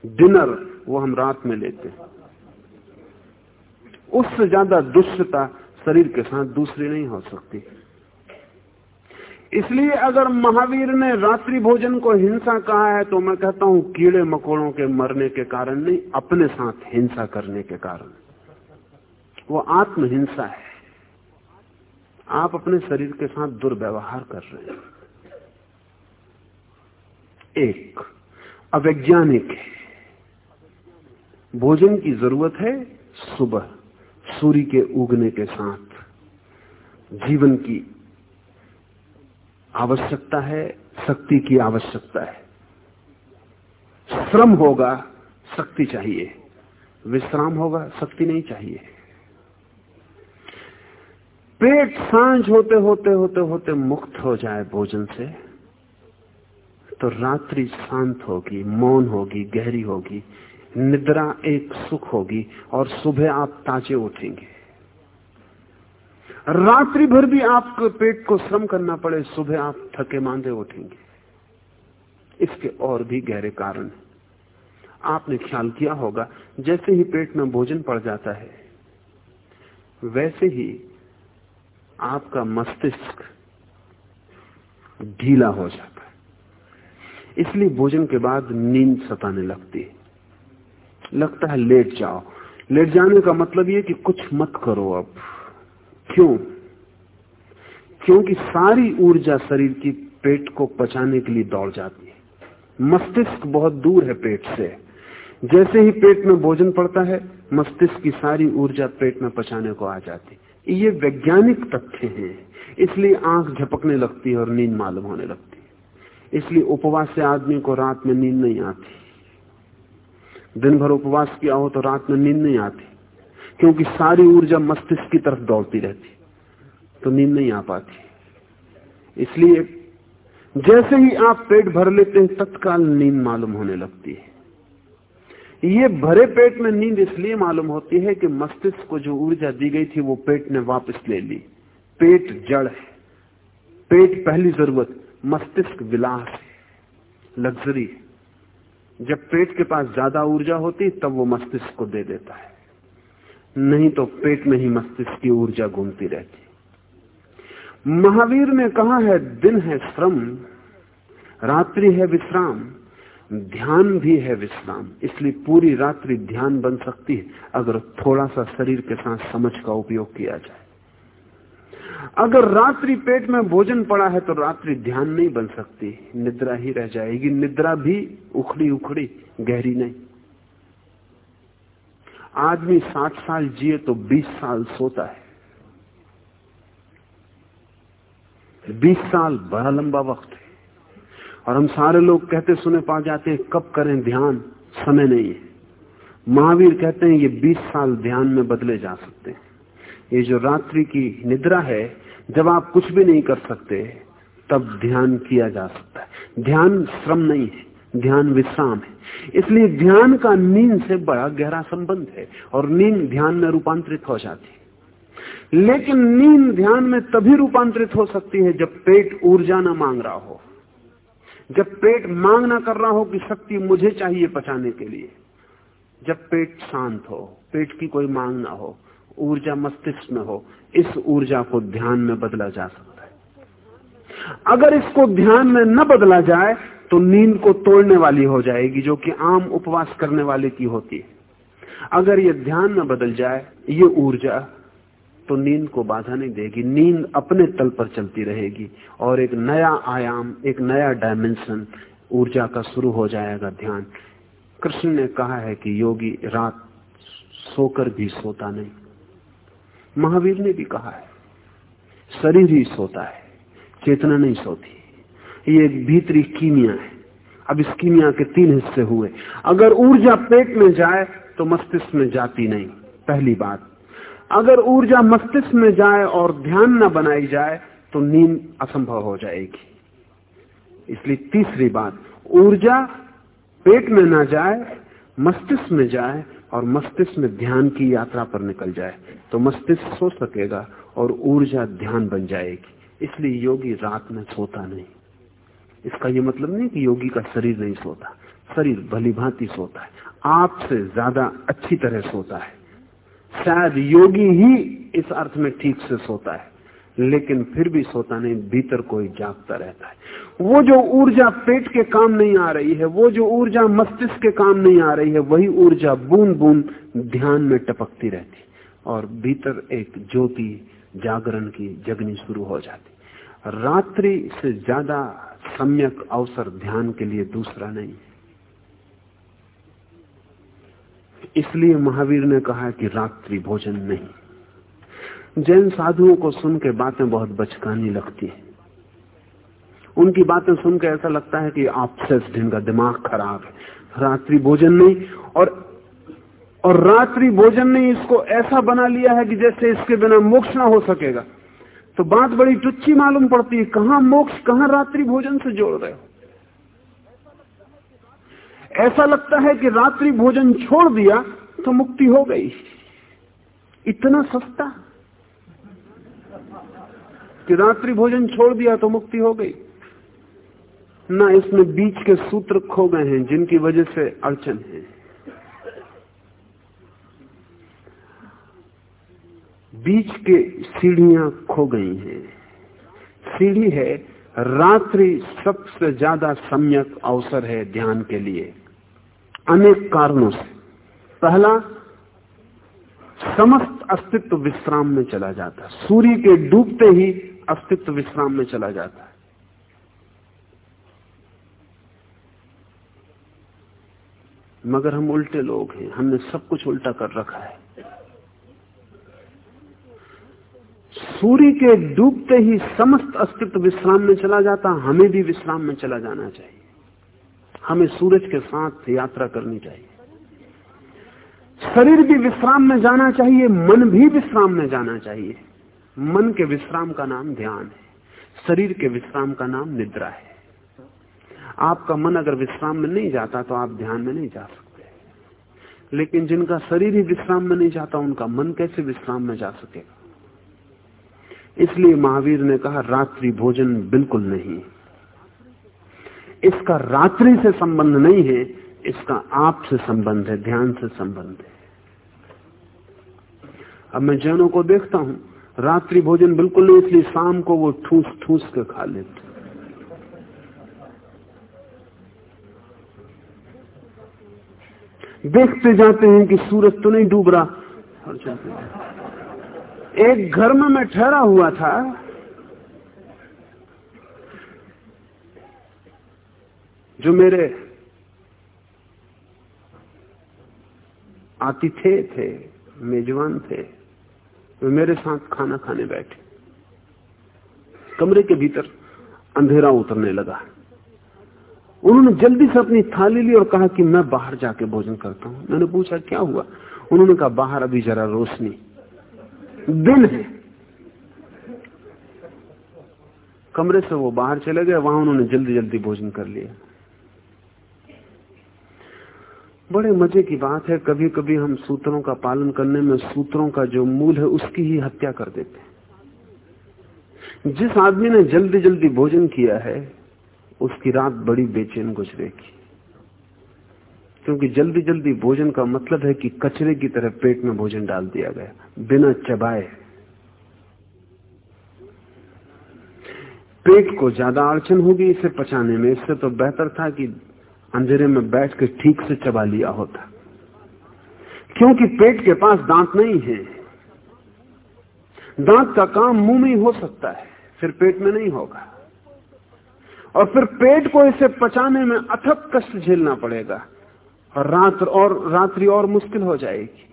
B: डिनर वो हम रात में लेते हैं। उससे ज़्यादा दुष्टता शरीर के साथ दूसरी नहीं हो सकती। इसलिए अगर महावीर ने रात्रि भोजन को हिंसा कहा है तो मैं कहता हूँ, कीड़े मकोड़ों के मरने के कारण नहीं, अपने साथ हिंसा करने के कारण। वो आत्महिंसा है। आप अपने शरीर के साथ दुर्व्यवहार कर रहे हैं। एक, अवैज्ञानिक है। भोजन की ज़रूरत है सुबह। सूर्य के उगने के साथ जीवन की आवश्यकता है, शक्ति की आवश्यकता है। श्रम होगा, शक्ति चाहिए। विश्राम होगा, शक्ति नहीं चाहिए। पेट साँझ होते होते होते होते मुक्त हो जाए भोजन से तो रात्रि शांत होगी, मौन होगी, गहरी होगी। निद्रा एक सुख होगी और सुबह आप ताजे उठेंगे। रात्रि भर भी आपको पेट को श्रम करना पड़े, सुबह आप थके मांदे उठेंगे। इसके और भी गहरे कारण आपने ख्याल किया होगा, जैसे ही पेट में भोजन पड़ जाता है, वैसे ही आपका मस्तिष्क ढीला हो जाता है। इसलिए भोजन के बाद नींद सताने लगती है। लगता है लेट जाओ। लेट जाने का मतलब यह कि कुछ मत करो अब। क्यों? क्योंकि सारी ऊर्जा शरीर की पेट को पचाने के लिए दौड़ जाती है। मस्तिष्क बहुत दूर है पेट से। जैसे ही पेट में भोजन पड़ता है, मस्तिष्क की सारी ऊर्जा पेट में पचाने को आ जाती है। ये वैज्ञानिक तथ्य हैं। इसलिए आँख झपकने लगती है और नींद मालूम होने लगती है। इसलिए उपवास से आदमी को रात में नींद नहीं आती। दिन भर उपवास किया हो तो रात में नींद नहीं आती, क्योंकि सारी ऊर्जा मस्तिष्क की तरफ़ दौड़ती रहती तो नींद नहीं आ पाती। इसलिए जैसे ही आप पेट भर लेते हैं, तत्काल नींद मालूम होने लगती है। ये भरे पेट में नींद इसलिए मालूम होती है कि मस्तिष्क को जो ऊर्जा दी गई थी, वो पेट ने वापस ले ली। पेट जड़ है। पेट पहली ज़रूरत मस्तिष्क विलास लग्जरी है। जब पेट के पास ज़्यादा ऊर्जा होती, तब वो मस्तिष्क को दे देता है। नहीं तो पेट में ही मस्तिष्क की ऊर्जा घूमती रहती। महावीर ने कहा है, दिन है श्रम, रात्रि है विश्राम, ध्यान भी है विश्राम। इसलिए पूरी रात्रि ध्यान बन सकती है, अगर थोड़ा सा शरीर के साथ समझ का उपयोग किया जाए। अगर रात्रि पेट में भोजन पड़ा है तो रात्रि ध्यान नहीं बन सकती। निद्रा ही रह जाएगी। निद्रा भी उखड़ी उखड़ी, गहरी नहीं। आदमी साठ साल जिए तो बीस साल सोता है। बीस साल बड़ा लंबा वक्त है। और हम सारे लोग कहते सुने पा जाते हैं, कब करें ध्यान? समय नहीं है। महावीर कहते हैं, ये 20 साल ध्यान में बदले जा सकते हैं। ये जो रात्रि की निद्रा है, जब आप कुछ भी नहीं कर सकते, तब ध्यान किया जा सकता है। ध्यान श्रम नहीं है, ध्यान विश्राम है। इसलिए ध्यान का नींद से बड़ा गहरा संबंध है और नींद ध्यान में रूपांतरित हो जाती है। लेकिन नींद ध्यान में तभी रूपांतरित हो सकती है जब पेट ऊर्जा ना मांग रहा हो। जब पेट मांग ना कर रहा हो कि शक्ति मुझे चाहिए पचाने के लिए। जब पेट शांत हो, पेट की कोई मांग ना हो ऊर्जा मस्तिष्क में हो, इस ऊर्जा को ध्यान में बदला जा सकता है। अगर इसको ध्यान में न बदला जाए तो नींद को तोड़ने वाली हो जाएगी, जो कि आम उपवास करने वाले की होती है। अगर ये ध्यान में बदल जाए, ये ऊर्जा तो नींद को बाधा नहीं देगी। नींद अपने तल पर चलती रहेगी, और एक नया आयाम, एक नया डायमेंशन ऊर्जा का शुरू हो जाएगा ध्यान। कृष्ण ने कहा है कि योगी रात सोकर भी सोता नहीं। महावीर ने भी कहा है, शरीर ही सोता है, चेतना नहीं सोती। ये एक भीतरी कीमिया है। अब इस कीमिया के तीन हिस्से हुए। अगर ऊर्जा पेट में जाए तो मस्तिष्क में जाती नहीं। पहली बात, अगर ऊर्जा मस्तिष्क में जाए और ध्यान न बनाई जाए तो नींद असंभव हो जाएगी। इसलिए तीसरी बात, ऊर्जा पेट में ना जाए मस्तिष्क में जाए और मस्तिष्क में ध्यान की यात्रा पर निकल जाए तो मस्तिष्क सो सकेगा और ऊर्जा ध्यान बन जाएगी। इसलिए योगी रात में सोता नहीं। इसका यह मतलब नहीं कि योगी का शरीर नहीं सोता। शरीर भली भांति सोता है। आपसे ज़्यादा अच्छी तरह सोता है। शायद योगी ही इस अर्थ में ठीक से सोता है। लेकिन फिर भी सोता नहीं, भीतर कोई जागता रहता है। वो जो ऊर्जा पेट के काम नहीं आ रही है, वो जो ऊर्जा मस्तिष्क के काम नहीं आ रही है, वही ऊर्जा बूंद बूंद ध्यान में टपकती रहती और भीतर एक ज्योति जागरण की जगनी शुरू हो जाती रात्रि से ज़्यादा सम्यक अवसर ध्यान के लिए दूसरा नहीं इसलिए महावीर ने कहा कि रात्रि भोजन नहीं। जैन साधुओं को सुन के बातें बहुत बचकानी लगती है। उनकी बातें सुनकर ऐसा लगता है कि आपसे जिनका दिमाग खराब है। रात्रि भोजन नहीं, और और रात्रि भोजन ने इसको ऐसा बना लिया है कि जैसे इसके बिना मोक्ष ना हो सकेगा। तो बात बड़ी टुच्ची मालूम पड़ती है, कहाँ मोक्ष, कहाँ रात्रि भोजन से जोड़ रहे हो? ऐसा लगता है कि रात्रि भोजन छोड़ दिया तो मुक्ति हो गई। इतना सस्ता। कि रात्रि भोजन छोड़ दिया तो मुक्ति हो गई। ना इसमें बीच के सूत्र खो गए हैं, जिनकी वजह से अड़चन है। बीच के सीढ़ियाँ खो गई हैं। सीढ़ी है, रात्रि सबसे ज़्यादा सम्यक अवसर है ध्यान के लिए। अनेक कारणों से। पहला, समस्त अस्तित्व विश्राम में चला जाता। सूर्य के डूबते ही अस्तित्व विश्राम में चला जाता है। मगर हम उल्टे लोग हैं, हमने सब कुछ उल्टा कर रखा है। सूर्य के डूबते ही समस्त अस्तित्व विश्राम में चला जाता, हमें भी विश्राम में चला जाना चाहिए। हमें सूरज के साथ यात्रा करनी चाहिए। शरीर भी विश्राम में जाना चाहिए, मन भी विश्राम में जाना चाहिए। मन के विश्राम का नाम ध्यान है, शरीर के विश्राम का नाम निद्रा है। आपका मन अगर विश्राम में नहीं जाता तो आप ध्यान में नहीं जा सकते। लेकिन जिनका शरीर ही विश्राम में नहीं जाता, उनका मन कैसे विश्राम में जा सकेगा? इसलिए महावीर ने कहा, रात्रि भोजन बिल्कुल नहीं इसका रात्रि से संबंध नहीं है, इसका आप से संबंध है, ध्यान से संबंध है। अब मैं जैनों को देखता हूँ। रात्रि भोजन बिल्कुल नहीं, इसलिए शाम को वो ठूस ठूस के खा लेते देखते जाते हैं कि सूरज तो नहीं डूब रहा एक घर में मैं ठहरा हुआ था, जो मेरे आतिथे थे, मेजबान थे। वे मेरे साथ खाना खाने बैठे। कमरे के भीतर अंधेरा उतरने लगा। उन्होंने जल्दी से अपनी थाली ली और कहा कि मैं बाहर जाके भोजन करता हूँ। मैंने पूछा, क्या हुआ? उन्होंने कहा, बाहर अभी जरा रोशनी। दिन है। कमरे से वो बाहर चले गए। वहाँ उन्होंने जल्दी जल्दी भोजन कर लिया। बड़े मज़े की बात है कभी कभी हम सूत्रों का पालन करने में सूत्रों का जो मूल है, उसकी ही हत्या कर देते हैं। जिस आदमी ने जल्दी जल्दी भोजन किया है, उसकी रात बड़ी बेचैन गुजरेगी। क्योंकि जल्दी जल्दी भोजन का मतलब है कि कचरे की तरह पेट में भोजन डाल दिया गया, बिना चबाए। पेट को ज़्यादा अड़चन होगी इसे पचाने में, इससे तो बेहतर था कि अंधेरे में बैठ के ठीक से चबा लिया होता। क्योंकि पेट के पास दांत नहीं है। दांत का काम मुँह में ही हो सकता है, फिर पेट में नहीं होगा। और फिर पेट को इसे पचाने में अथक कष्ट झेलना पड़ेगा और रात और, रात्रि और मुश्किल हो जाएगी।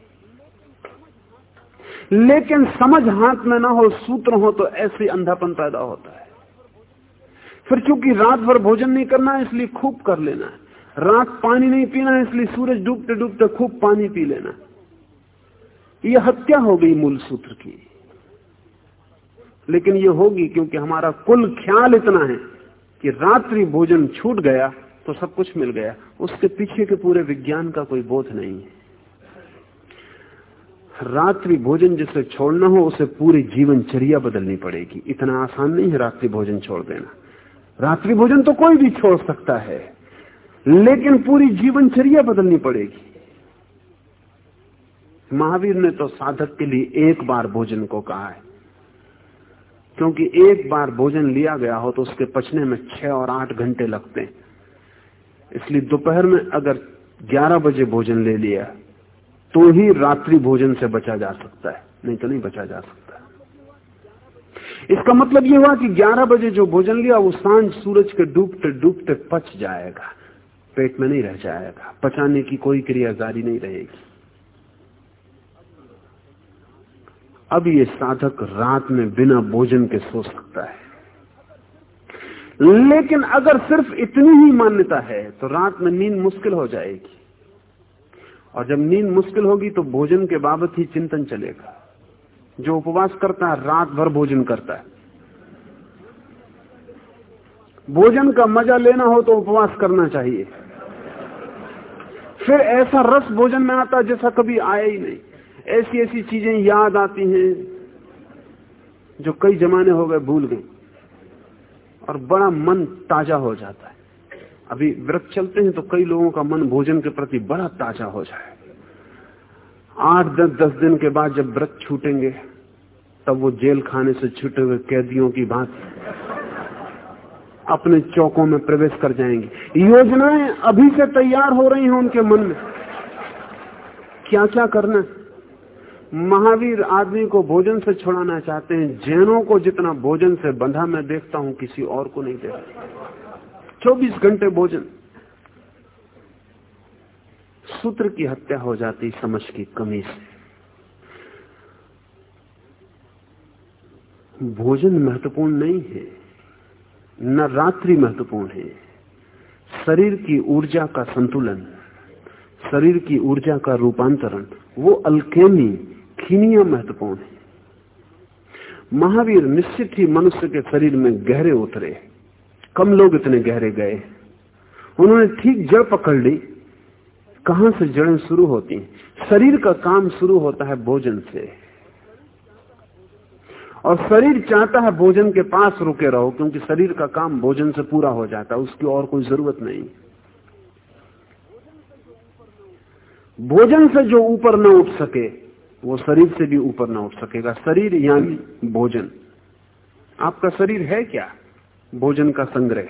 B: लेकिन समझ हाथ में ना हो, सूत्र हो तो ऐसे अंधापन पैदा होता है। फिर क्योंकि रात भर भोजन नहीं करना इसलिए खूब कर लेना है। रात पानी नहीं पीना है, इसलिए सूरज डूबते डूबते खूब पानी पी लेना। यह हत्या हो गई मूल सूत्र की। लेकिन ये होगी क्योंकि हमारा कुल ख्याल इतना है कि रात्रि भोजन छूट गया तो सब कुछ मिल गया। उसके पीछे के पूरे विज्ञान का कोई बोध नहीं है। रात्रि भोजन जिसे छोड़ना हो, उसे पूरी जीवनचर्या बदलनी पड़ेगी। इतना आसान नहीं है रात्रि भोजन छोड़ देना। रात्रि भोजन तो कोई भी छोड़ सकता है। लेकिन पूरी जीवनचर्या बदलनी पड़ेगी। महावीर ने तो साधक के लिए एक बार भोजन को कहा है। क्योंकि एक बार भोजन लिया गया हो तो उसके पचने में छह और आठ घंटे लगते हैं। इसलिए दोपहर में अगर 11 बजे भोजन ले लिया तो ही रात्रि भोजन से बचा जा सकता है। नहीं तो नहीं बचा जा सकता। इसका मतलब यह हुआ कि 11 बजे जो भोजन लिया, वो साँझ सूरज के डूबते डूबते पच जाएगा। पेट में नहीं रह जाएगा। पचाने की कोई क्रिया जारी नहीं रहेगी। अब ये साधक रात में बिना भोजन के सो सकता है। लेकिन अगर सिर्फ़ इतनी ही मान्यता है तो रात में नींद मुश्किल हो जाएगी। और जब नींद मुश्किल होगी तो भोजन के बाबत ही चिंतन चलेगा। जो उपवास करता है, रात भर भोजन करता है। भोजन का मज़ा लेना हो तो उपवास करना चाहिए। फिर ऐसा रस भोजन में आता जैसा कभी आया ही नहीं। ऐसी ऐसी चीज़ें याद आती हैं जो कई जमाने हो गए भूल गए और बड़ा मन ताज़ा हो जाता है। अभी व्रत चलते हैं तो कई लोगों का मन भोजन के प्रति बड़ा ताज़ा हो जाए। आठ दस दस दिन के बाद जब व्रत छूटेंगे, तब वो जेल खाने से छूटे हुए कैदियों की बात अपने चौकों में प्रवेश कर जाएँगे। योजनाएँ अभी से तैयार हो रही हैं उनके मन में। क्या क्या करना महावीर आदमी को भोजन से छुड़ाना चाहते हैं। जैनों को जितना भोजन से बंधा मैं देखता हूँ, किसी और को नहीं देखता। चौबीस घंटे भोजन। सूत्र की हत्या हो जाती, समझ की कमी से। भोजन महत्वपूर्ण नहीं है। न रात्रि महत्वपूर्ण है। शरीर की ऊर्जा का संतुलन, शरीर की ऊर्जा का रूपांतरण, वो अल्केमी खीनिया महत्वपूर्ण है। महावीर निश्चित ही मनुष्य के शरीर में गहरे उतरे। कम लोग इतने गहरे गए। उन्होंने ठीक जड़ पकड़ ली। कहाँ से जड़ें शुरू होती? शरीर का काम शुरू होता है भोजन से। और शरीर चाहता है भोजन के पास रुके रहो, क्योंकि शरीर का काम भोजन से पूरा हो जाता है, उसकी और कोई ज़रूरत नहीं। भोजन से जो ऊपर न उठ सके, वो शरीर से भी ऊपर ना उठ सकेगा। शरीर यानी भोजन। आपका शरीर है क्या? भोजन का संग्रह।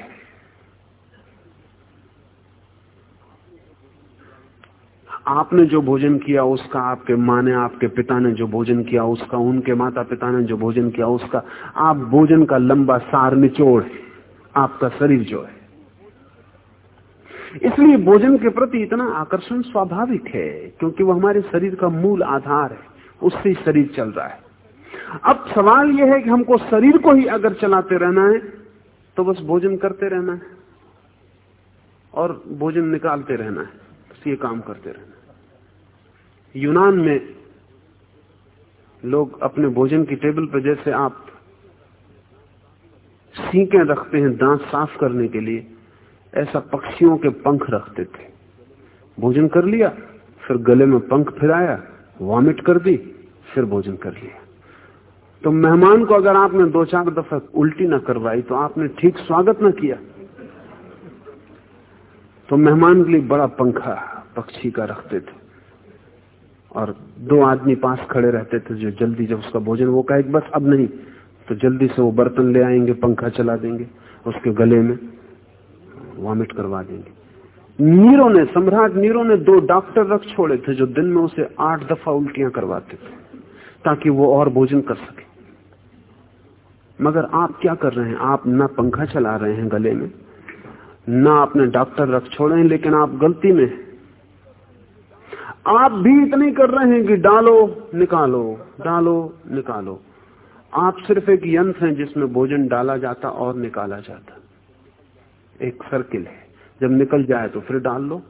B: आपने जो भोजन किया, उसका आपके माँ ने, आपके पिता ने जो भोजन किया, उसका, उनके माता पिता ने जो भोजन किया, उसका, आप भोजन का लंबा सार निचोड़, आपका शरीर जो है। इसलिए भोजन के प्रति इतना आकर्षण स्वाभाविक है, क्योंकि वो हमारे शरीर का मूल आधार है, उससे ही शरीर चल रहा है। अब सवाल यह है कि हमको शरीर को ही अगर चलाते रहना है तो बस भोजन करते रहना है, और भोजन निकालते रहना है। बस ये काम करते रहना। यूनान में लोग अपने भोजन की टेबल पर जैसे आप सीखें रखते हैं दांत साफ़ करने के लिए, ऐसा पक्षियों के पंख रखते थे। भोजन कर लिया, फिर गले में पंख फिराया, वॉमिट कर दी, फिर भोजन कर लिया। तो मेहमान को अगर आपने दो चार दफ़ा उल्टी ना करवाई तो आपने ठीक स्वागत ना किया। तो मेहमान के लिए बड़ा पंखा पक्षी का रखते थे। और दो आदमी पास खड़े रहते थे जो जल्दी जब उसका भोजन, वो कहे बस, अब नहीं। तो जल्दी से वो बर्तन ले आएँगे, पंखा चला देंगे, उसके गले में वॉमिट करवा देंगे। नीरो ने, सम्राट नीरो ने दो डॉक्टर रख छोड़े थे जो दिन में उसे आठ दफ़ा उल्टियाँ करवाते थे, ताकि वो और भोजन कर सके। मगर आप क्या कर रहे हैं? आप ना पंखा चला रहे हैं गले में ना आपने डॉक्टर रख छोड़े, लेकिन आप गलती में आप भी इतने कर रहे हैं कि डालो, निकालो डालो, निकालो। आप सिर्फ़ एक यंत्र हैं जिसमें भोजन डाला जाता और निकाला जाता। एक सर्किल है। जब निकल जाए तो फिर डाल लो।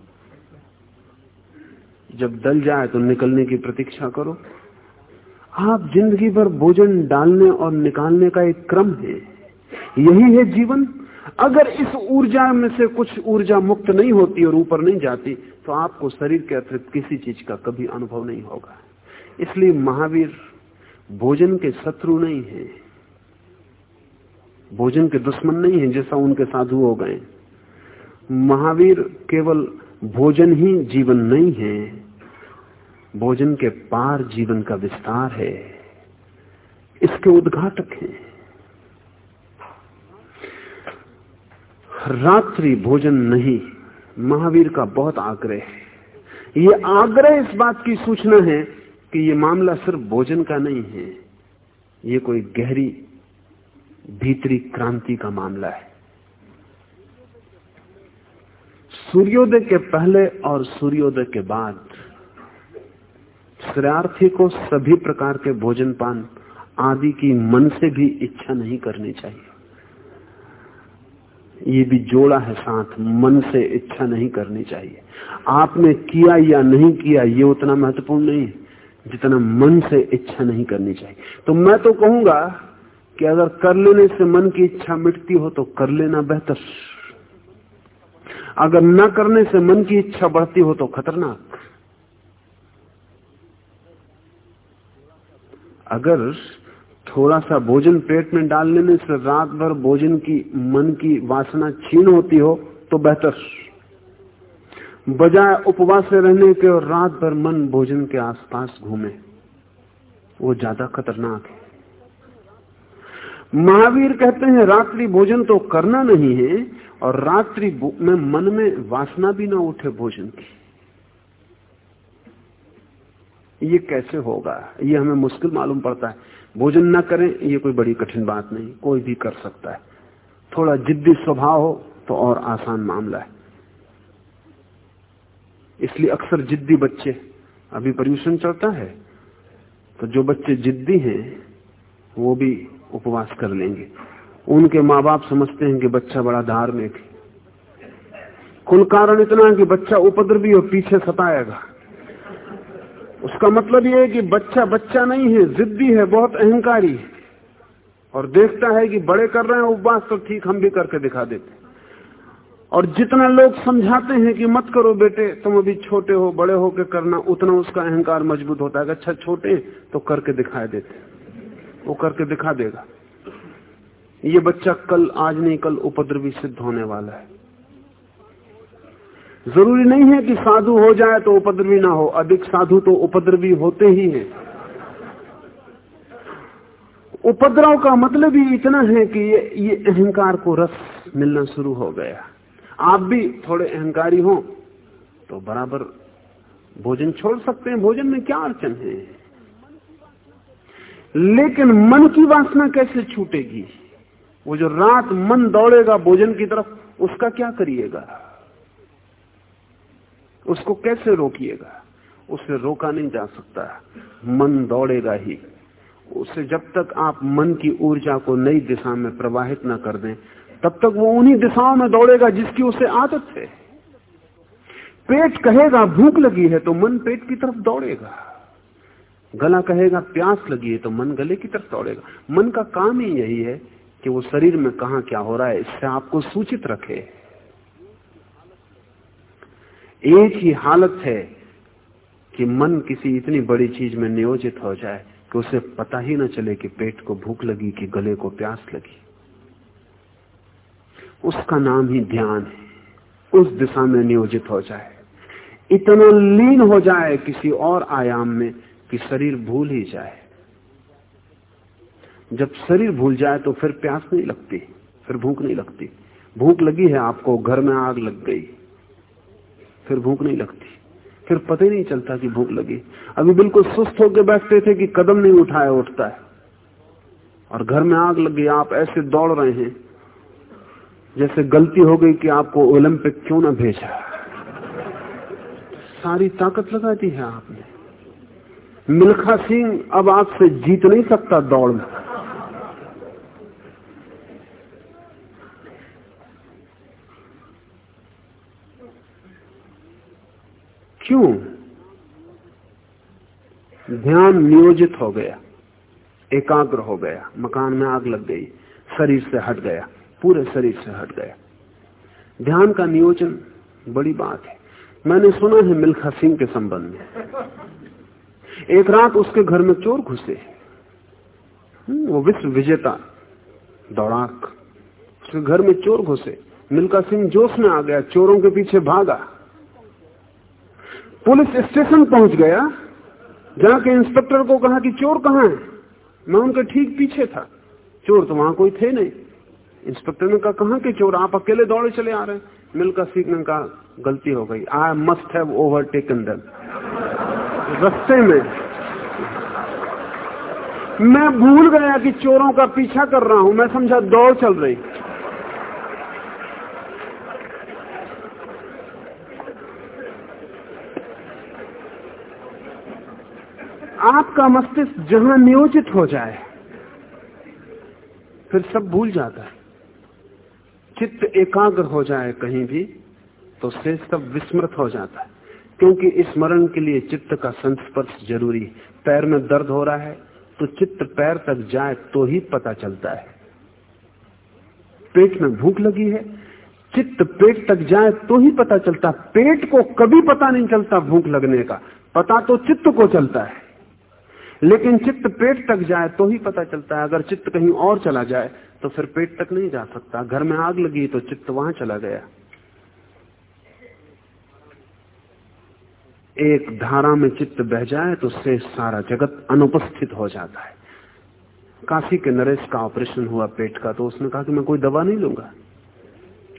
B: जब डल जाए तो निकलने की प्रतीक्षा करो। आप ज़िंदगी भर भोजन डालने और निकालने का एक क्रम है। यही है जीवन। अगर इस ऊर्जा में से कुछ ऊर्जा मुक्त नहीं होती और ऊपर नहीं जाती तो आपको शरीर के अतिरिक्त किसी चीज़ का कभी अनुभव नहीं होगा। इसलिए महावीर, भोजन के शत्रु नहीं है। भोजन के दुश्मन नहीं है, जैसा उनके साधु हो गए। महावीर केवल भोजन ही जीवन नहीं है, भोजन के पार जीवन का विस्तार है। इसके उद्घाटक हैं। रात्रि भोजन नहीं, महावीर का बहुत आग्रह है। ये आग्रह इस बात की सूचना है कि ये मामला सिर्फ़ भोजन का नहीं है, ये कोई गहरी, भीतरी क्रांति का मामला है। सूर्योदय के पहले और सूर्योदय के बाद श्रेयार्थी को सभी प्रकार के भोजन पान आदि की मन से भी इच्छा नहीं करनी चाहिए। ये भी जोड़ा है साथ, मन से इच्छा नहीं करनी चाहिए। आपने किया या नहीं किया, ये उतना महत्वपूर्ण नहीं है, जितना मन से इच्छा नहीं करनी चाहिए। तो मैं तो कहूँगा कि अगर कर लेने से मन की इच्छा मिटती हो तो कर लेना बेहतर। अगर न करने से मन की इच्छा बढ़ती हो तो खतरनाक। अगर थोड़ा सा भोजन पेट में डाल लेने से रात भर भोजन की, मन की वासना छीन होती हो तो बेहतर। बजाय उपवास रहने के और रात भर मन भोजन के आसपास घूमे, वो ज़्यादा खतरनाक है। महावीर कहते हैं, रात्रि भोजन तो करना नहीं है, और रात्रि में मन में वासना भी ना उठे भोजन की। ये कैसे होगा? ये हमें मुश्किल मालूम पड़ता है। भोजन ना करें, ये कोई बड़ी कठिन बात नहीं, कोई भी कर सकता है। थोड़ा जिद्दी स्वभाव हो तो और आसान मामला है। इसलिए अक्सर जिद्दी बच्चे, अभी पर्यूषण चलता है तो जो बच्चे जिद्दी हैं, वो भी उपवास कर लेंगे। उनके माँ बाप समझते हैं कि बच्चा बड़ा धार्मिक कुल कारण इतना है कि बच्चा उपद्रवी और पीछे सताएगा। उसका मतलब यह है कि बच्चा बच्चा नहीं है, जिद्दी है, बहुत अहंकारी है। और देखता है कि बड़े कर रहे हैं उपवास तो ठीक हम भी करके दिखा देते और जितना लोग समझाते हैं कि मत करो बेटे, तुम अभी छोटे हो, बड़े हो के करना, उतना उसका अहंकार मज़बूत होता है। अच्छा छोटे तो करके दिखाई देते वो करके दिखा देगा। ये बच्चा कल, आज नहीं, कल उपद्रवी सिद्ध होने वाला है। ज़रूरी नहीं है कि साधु हो जाए तो उपद्रवी ना हो। अधिक साधु तो उपद्रवी होते ही हैं। उपद्रव का मतलब ही इतना है कि ये ये अहंकार को रस मिलना शुरू हो गया। आप भी थोड़े अहंकारी हो तो बराबर भोजन छोड़ सकते हैं। भोजन में क्या अड़चन है? लेकिन मन की वासना कैसे छूटेगी? वो जो रात मन दौड़ेगा भोजन की तरफ़, उसका क्या करिएगा? उसको कैसे रोकिएगा? उसे रोका नहीं जा सकता। मन दौड़ेगा ही। उसे जब तक आप मन की ऊर्जा को नई दिशा में प्रवाहित ना कर दें, तब तक वो उन्हीं दिशाओं में दौड़ेगा जिसकी उसे आदत है। पेट कहेगा, भूख लगी है तो मन पेट की तरफ़ दौड़ेगा। गला कहेगा, प्यास लगी है तो मन गले की तरफ़ दौड़ेगा। मन का काम ही यही है कि वो शरीर में कहा क्या हो रहा है, इससे आपको सूचित रखे। एक ही हालत है कि मन किसी इतनी बड़ी चीज़ में नियोजित हो जाए कि उसे पता ही ना चले कि पेट को भूख लगी, कि गले को प्यास लगी। उसका नाम ही ध्यान है। उस दिशा में नियोजित हो जाए। इतना लीन हो जाए किसी और आयाम में कि शरीर भूल ही जाए। जब शरीर भूल जाए तो फिर प्यास नहीं लगती, फिर भूख नहीं लगती। भूख लगी है आपको, घर में आग लग गई। फिर भूख नहीं लगती। फिर पता ही नहीं चलता कि भूख लगी। अभी बिल्कुल सुस्त होकर बैठते थे कि कदम नहीं उठाए उठता है। और घर में आग लग, आप ऐसे दौड़ रहे हैं, जैसे गलती हो गई कि आपको ओलंपिक क्यों ना भेजा। सारी ताकत लगा दी है आपने। मिल्खा सिंह अब आपसे जीत नहीं सकता दौड़ में। क्यों? ध्यान नियोजित हो गया एकाग्र हो गया मकान में आग लग गई शरीर से हट गया पूरे शरीर से हट गया। ध्यान का नियोजन बड़ी बात है। मैंने सुना है मिल्खा सिंह के संबंध में। एक रात उसके घर में चोर घुसे। हम्म, वो विश्व विजेता दौड़ाक। उसके घर में चोर घुसे। मिल्खा सिंह जोश में आ गया चोरों के पीछे भागा। पुलिस स्टेशन पहुँच गया, जाके इंस्पेक्टर को कहा कि चोर कहाँ है? मैं उनके ठीक पीछे था। चोर तो वहाँ कोई थे नहीं। इंस्पेक्टर ने कहा कहा कि चोर? आप अकेले दौड़े चले आ रहे हैं? मिलकर सीख ने कहा, गलती हो गई। I must have overtaken them रस्ते में मैं भूल गया कि चोरों का पीछा कर रहा हूँ। मैं समझा दौड़ चल रही। आपका मस्तिष्क जहाँ नियोजित हो जाए, फिर सब भूल जाता है। चित्त एकाग्र हो जाए कहीं भी तो से सब विस्मृत हो जाता है। क्योंकि स्मरण के लिए चित्त का संस्पर्श ज़रूरी पैर में दर्द हो रहा है तो चित्त पैर तक जाए तो ही पता चलता है। पेट में भूख लगी है, चित्त पेट तक जाए तो ही पता चलता पेट को कभी पता नहीं चलता भूख लगने का। पता तो चित्त को चलता है। लेकिन चित्त पेट तक जाए तो ही पता चलता है, अगर चित्त कहीं और चला जाए तो फिर पेट तक नहीं जा सकता। घर में आग लगी तो चित्त वहाँ चला गया। एक धारा में चित्त बह जाए तो से सारा जगत अनुपस्थित हो जाता है। काशी के नरेश का ऑपरेशन हुआ पेट का तो उसने कहा कि मैं कोई दवा नहीं लूँगा।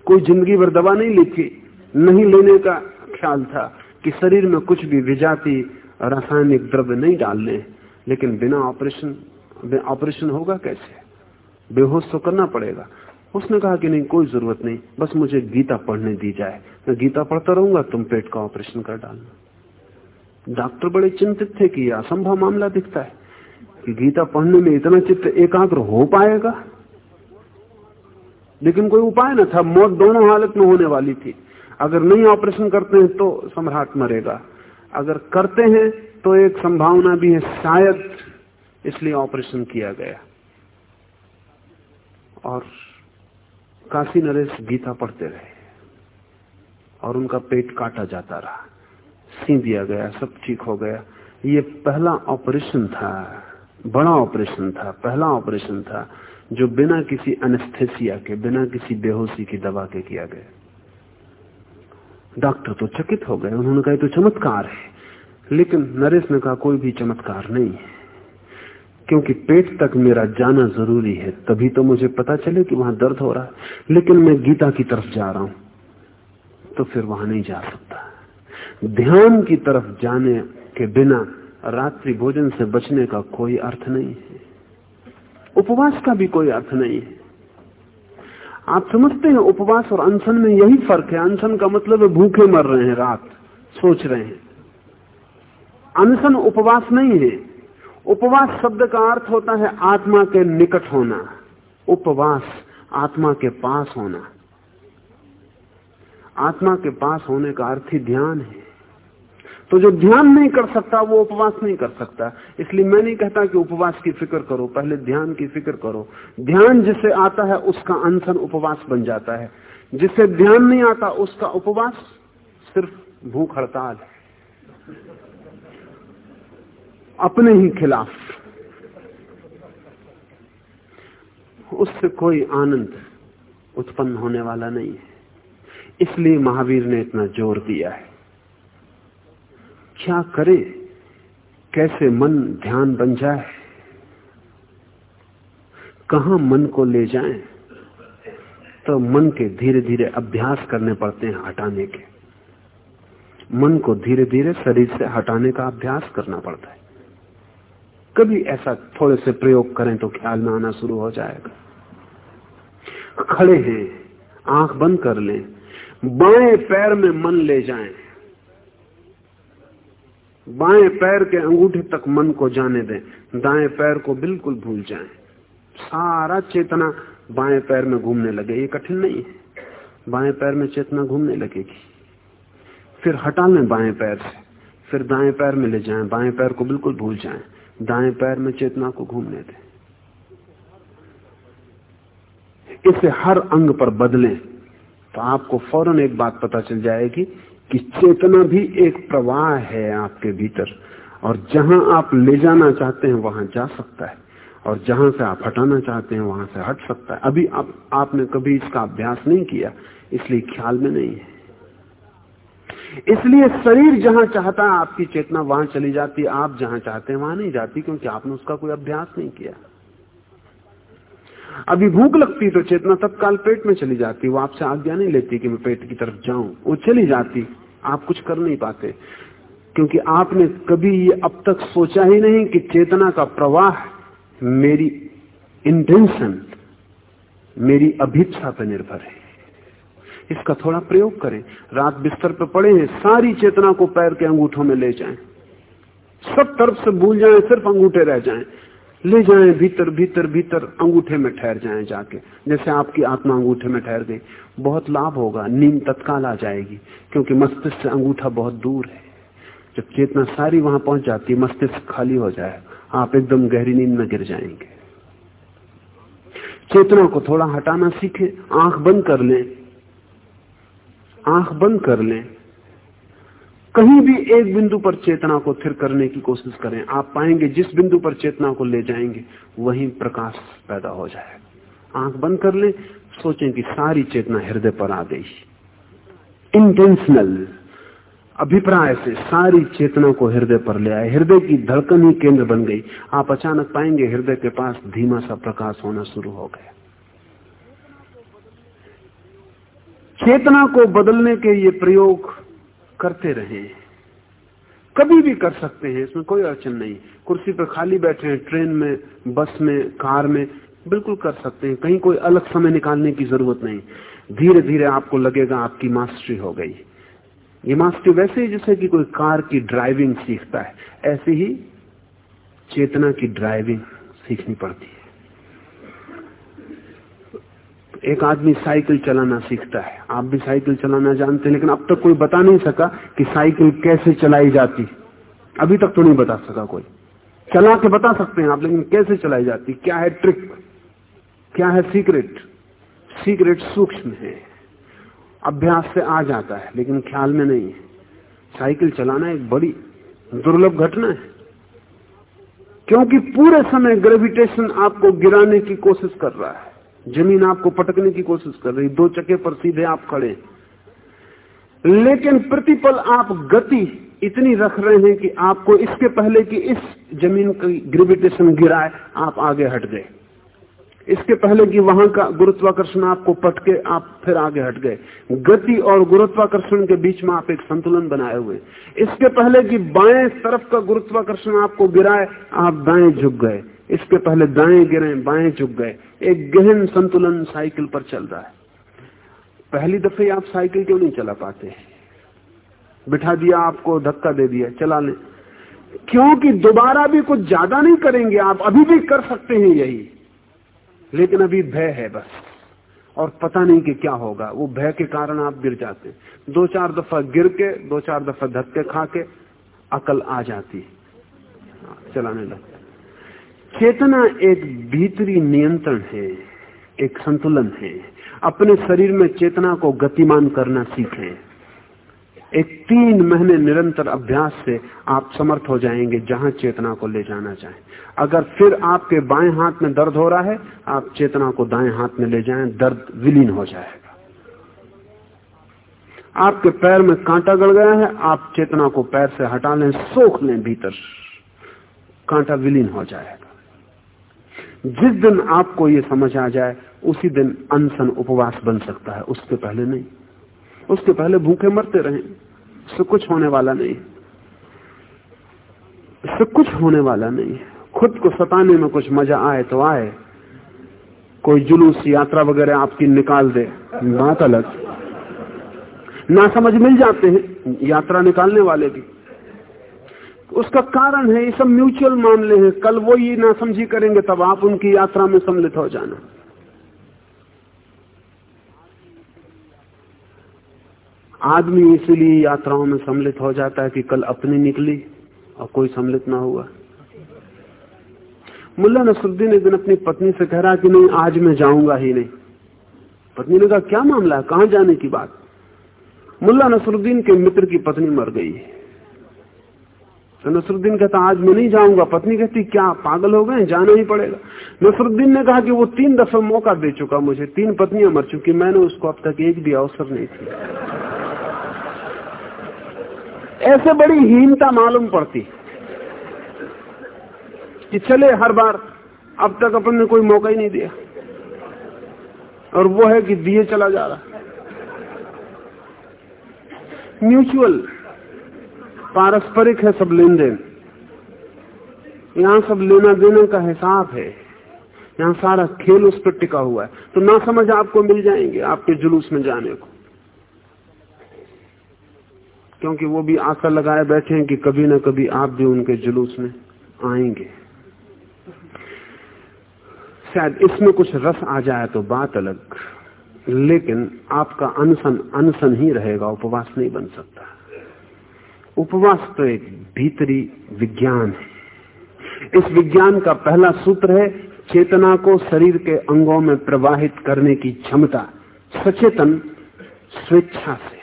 B: कोई ज़िंदगी भर दवा नहीं ली थी नहीं लेने का ख्याल था कि शरीर में कुछ भी विजाती रासायनिक द्रव्य नहीं डालने। लेकिन बिना ऑपरेशन ऑपरेशन होगा कैसे? बेहोश तो करना पड़ेगा। उसने कहा कि नहीं, कोई ज़रूरत नहीं, बस मुझे गीता पढ़ने दी जाए। मैं गीता पढ़ता रहूँगा, तुम पेट का ऑपरेशन कर डालना। डॉक्टर बड़े चिंतित थे कि असंभव मामला दिखता है कि गीता पढ़ने में इतना चित्त एकाग्र हो पाएगा। लेकिन कोई उपाय न था, मौत दोनों हालत में होने वाली थी। अगर नहीं ऑपरेशन करते हैं तो सम्राट मरेगा। अगर करते हैं तो एक संभावना भी है, शायद इसलिए ऑपरेशन किया गया। और काशी नरेश गीता पढ़ते रहे और उनका पेट काटा जाता रहा, सी दिया गया, सब ठीक हो गया। ये पहला ऑपरेशन था, बड़ा ऑपरेशन था, पहला ऑपरेशन था, जो बिना किसी अनस्थेसिया के, बिना किसी बेहोशी की दवा के किया गया। डॉक्टर तो चकित हो गए, उन्होंने कहा तो चमत्कार है। लेकिन नरेश ने कहा, कोई भी चमत्कार नहीं है। क्योंकि पेट तक मेरा जाना ज़रूरी है, तभी तो मुझे पता चले कि वहाँ दर्द हो रहा है। लेकिन मैं गीता की तरफ़ जा रहा हूँ तो फिर वहाँ नहीं जा सकता। ध्यान की तरफ़ जाने के बिना रात्रि भोजन से बचने का कोई अर्थ नहीं है। उपवास का भी कोई अर्थ नहीं है। आप समझते हैं, उपवास और अनशन में यही फ़र्क है। अनशन का मतलब है, भूखे मर रहे हैं रात, सोच रहे हैं। अनशन उपवास नहीं है। उपवास शब्द का अर्थ होता है आत्मा के निकट होना। उपवास आत्मा के पास होना। आत्मा के पास होने का अर्थ ही ध्यान है। तो जो ध्यान नहीं कर सकता, वो उपवास नहीं कर सकता। इसलिए मैं नहीं कहता कि उपवास की फ़िक्र करो। पहले ध्यान की फ़िक्र करो। ध्यान जिसे आता है, उसका अनशन उपवास बन जाता है। जिसे ध्यान नहीं आता, उसका उपवास सिर्फ़ भूख हड़ताल है। अपने ही खिलाफ। उससे कोई आनंद उत्पन्न होने वाला नहीं है। इसलिए महावीर ने इतना ज़ोर दिया है। क्या करे? कैसे मन ध्यान बन जाए? कहा मन को ले जाएँ? तो मन के धीरे धीरे अभ्यास करने पड़ते हैं हटाने के। मन को धीरे धीरे शरीर से हटाने का अभ्यास करना पड़ता है। कभी ऐसा थोड़े से प्रयोग करें तो ख्याल में आना शुरू हो जाएगा। खड़े हैं, आँख बंद कर लें, बाएँ पैर में मन ले जाएँ। बाएँ पैर के अंगूठे तक मन को जाने दें, दाएँ पैर को बिल्कुल भूल जाएँ। सारा चेतना बाएँ पैर में घूमने लगे, ये कठिन नहीं है। बाएँ पैर में चेतना घूमने लगेगी। फिर हटा लें बाएँ पैर से, फिर दाएँ पैर में ले जाएँ, बाएँ पैर को बिल्कुल भूल जाएँ। दाएँ पैर में चेतना को घूमने दें। इसे हर अंग पर बदलें तो आपको फ़ौरन एक बात पता चल जाएगी कि चेतना भी एक प्रवाह है आपके भीतर, और जहाँ आप ले जाना चाहते हैं वहाँ जा सकता है, और जहाँ से आप हटाना चाहते हैं वहाँ से हट सकता है। अभी आप, आपने कभी इसका अभ्यास नहीं किया, इसलिए ख्याल में नहीं है। इसलिए शरीर जहाँ चाहता है आपकी चेतना वहाँ चली जाती, आप जहाँ चाहते हैं वहाँ नहीं जाती, क्योंकि आपने उसका कोई अभ्यास नहीं किया। अभी भूख लगती तो चेतना तत्काल पेट में चली जाती, वो आपसे आज्ञा नहीं लेती कि मैं पेट की तरफ़ जाऊँ। वो चली जाती, आप कुछ कर नहीं पाते, क्योंकि आपने कभी ये अब तक सोचा ही नहीं कि चेतना का प्रवाह मेरी इंटेंशन मेरी अभिच्छा पर निर्भर है। इसका थोड़ा प्रयोग करें। रात बिस्तर पर पड़े हैं सारी चेतना को पैर के अंगूठों में ले जाएँ। सब तरफ़ से भूल जाएँ, सिर्फ़ अंगूठे रह जाएँ। ले जाएँ, भीतर भीतर भीतर अंगूठे में ठहर जाएँ जाके। जैसे आपकी आत्मा अंगूठे में ठहर गई। बहुत लाभ होगा, नींद तत्काल आ जाएगी, क्योंकि मस्तिष्क से अंगूठा बहुत दूर है। जब चेतना सारी वहाँ पहुँच जाती, मस्तिष्क खाली हो जाए, आप एकदम गहरी नींद में गिर जाएँगे। चेतना को थोड़ा हटाना सीखे, आँख बंद कर लें। आँख बंद कर लें। कहीं भी एक बिंदु पर चेतना को थिर करने की कोशिश करें। आप पाएँगे जिस बिंदु पर चेतना को ले जाएँगे, वहीं प्रकाश पैदा हो जाएगा। आँख बंद कर लें, सोचें कि सारी चेतना हृदय पर आ गई। इंटेंशनल अभिप्राय से सारी चेतना को हृदय पर ले आए। हृदय की धड़कन ही केंद्र बन गई। आप अचानक पाएँगे हृदय के पास धीमा सा प्रकाश होना शुरू हो गया। चेतना को बदलने के ये प्रयोग करते रहे कभी भी कर सकते हैं, इसमें कोई अड़चन नहीं। कुर्सी पर खाली बैठे हैं, ट्रेन में, बस में, कार में, बिल्कुल कर सकते हैं। कहीं कोई अलग समय निकालने की ज़रूरत नहीं। धीरे धीरे आपको लगेगा आपकी मास्टरी हो गई। ये मास्टरी वैसे ही जैसे कि कोई कार की ड्राइविंग सीखता है, ऐसे ही चेतना की ड्राइविंग सीखनी पड़ती है। एक आदमी साइकिल चलाना सीखता है। आप भी साइकिल चलाना जानते हैं, लेकिन अब तक कोई बता नहीं सका कि साइकिल कैसे चलाई जाती। अभी तक तो नहीं बता सका कोई। चला के बता सकते हैं आप, लेकिन कैसे चलाई जाती? क्या है ट्रिक? क्या है सीक्रेट? सीक्रेट सूक्ष्म है। अभ्यास से आ जाता है, लेकिन ख्याल में नहीं है। साइकिल चलाना एक बड़ी दुर्लभ घटना है। क्योंकि पूरे समय ग्रेविटेशन आपको गिराने की कोशिश कर रहा है। ज़मीन आपको पटकने की कोशिश कर रही, दो चक्के पर सीधे आप खड़े लेकिन प्रतिपल आप गति इतनी रख रहे हैं कि आपको इसके पहले कि इस ज़मीन की ग्रेविटेशन गिराए, आप आगे हट गए। इसके पहले कि वहाँ का गुरुत्वाकर्षण आपको पटके, आप फिर आगे हट गए। गति और गुरुत्वाकर्षण के बीच में आप एक संतुलन बनाए हुए। इसके पहले कि बाएँ तरफ़ का गुरुत्वाकर्षण आपको गिराए, आप दाएँ झुक गए। इसके पहले दाएँ गिरे, बाएँ झुक गए। एक गहन संतुलन साइकिल पर चल रहा है। पहली दफे आप साइकिल क्यों नहीं चला पाते? बिठा दिया आपको, धक्का दे दिया, चला ले। क्योंकि दोबारा भी कुछ ज़्यादा नहीं करेंगे आप, अभी भी कर सकते हैं यही। लेकिन अभी भय है बस। और पता नहीं कि क्या होगा। वो भय के कारण आप गिर जाते हैं। दो चार दफ़ा गिर के, दो चार दफ़ा धक्के खा के, अकल आ जाती चलाने लगता चेतना एक भीतरी नियंत्रण है, एक संतुलन है। अपने शरीर में चेतना को गतिमान करना सीखें। एक तीन महीने निरंतर अभ्यास से आप समर्थ हो जाएँगे जहाँ चेतना को ले जाना चाहे अगर फिर आपके बाएँ हाथ में दर्द हो रहा है, आप चेतना को दाएँ हाथ में ले जाएँ, दर्द विलीन हो जाएगा। आपके पैर में कांटा गड़ गया है, आप चेतना को पैर से हटा लें, सोख लें भीतर। कांटा विलीन हो जाएगा। जिस दिन आपको ये समझ आ जाए, उसी दिन अनशन उपवास बन सकता है। उसके पहले नहीं। उसके पहले भूखे मरते रहे। उससे कुछ होने वाला नहीं। इससे कुछ होने वाला नहीं। खुद को सताने में कुछ मज़ा आए तो आए। कोई जुलूस, यात्रा वगैरह आपकी निकाल दे। बात अलग। ना समझ मिल जाते हैं। यात्रा निकालने वाले भी। उसका कारण है, ये सब म्यूचुअल मामले हैं। कल वो ये ना समझी करेंगे, तब आप उनकी यात्रा में सम्मिलित हो जाना। आदमी इसीलिए यात्राओं में सम्मिलित हो जाता है कि कल अपनी निकली और कोई सम्मिलित ना हुआ। मुल्ला नसरुद्दीन एक दिन अपनी पत्नी से कह रहा कि नहीं, आज मैं जाऊँगा ही नहीं। पत्नी ने कहा, क्या मामला है? कहाँ जाने की बात? मुल्ला नसरुद्दीन के मित्र की पत्नी मर गई। तो नसरुद्दीन कहता, आज मैं नहीं जाऊँगा। पत्नी कहती, क्या, पागल हो गए? जाना ही पड़ेगा। नसरुद्दीन ने कहा कि वो तीन दफ़ा मौका दे चुका मुझे। तीन पत्नियाँ मर चुकी, मैंने उसको अब तक एक भी अवसर नहीं दिया। ऐसे बड़ी हीनता मालूम पड़ती कि चले हर बार, अब तक अपन ने कोई मौका ही नहीं दिया। और वो है कि दिए चला जा रहा। म्यूचुअल पारस्परिक है सब लेन देन यहाँ सब लेना देना का हिसाब है। यहाँ सारा खेल उस पर टिका हुआ है। तो ना समझ आपको मिल जाएँगे आपके जुलूस में जाने को। क्योंकि वो भी आशा लगाए बैठे हैं कि कभी ना कभी आप भी उनके जुलूस में आएँगे। शायद इसमें कुछ रस आ जाए तो बात अलग। लेकिन आपका अनशन अनशन ही रहेगा, उपवास नहीं बन सकता। उपवास तो एक भीतरी विज्ञान है। इस विज्ञान का पहला सूत्र है, चेतना को शरीर के अंगों में प्रवाहित करने की क्षमता, सचेतन स्वेच्छा से।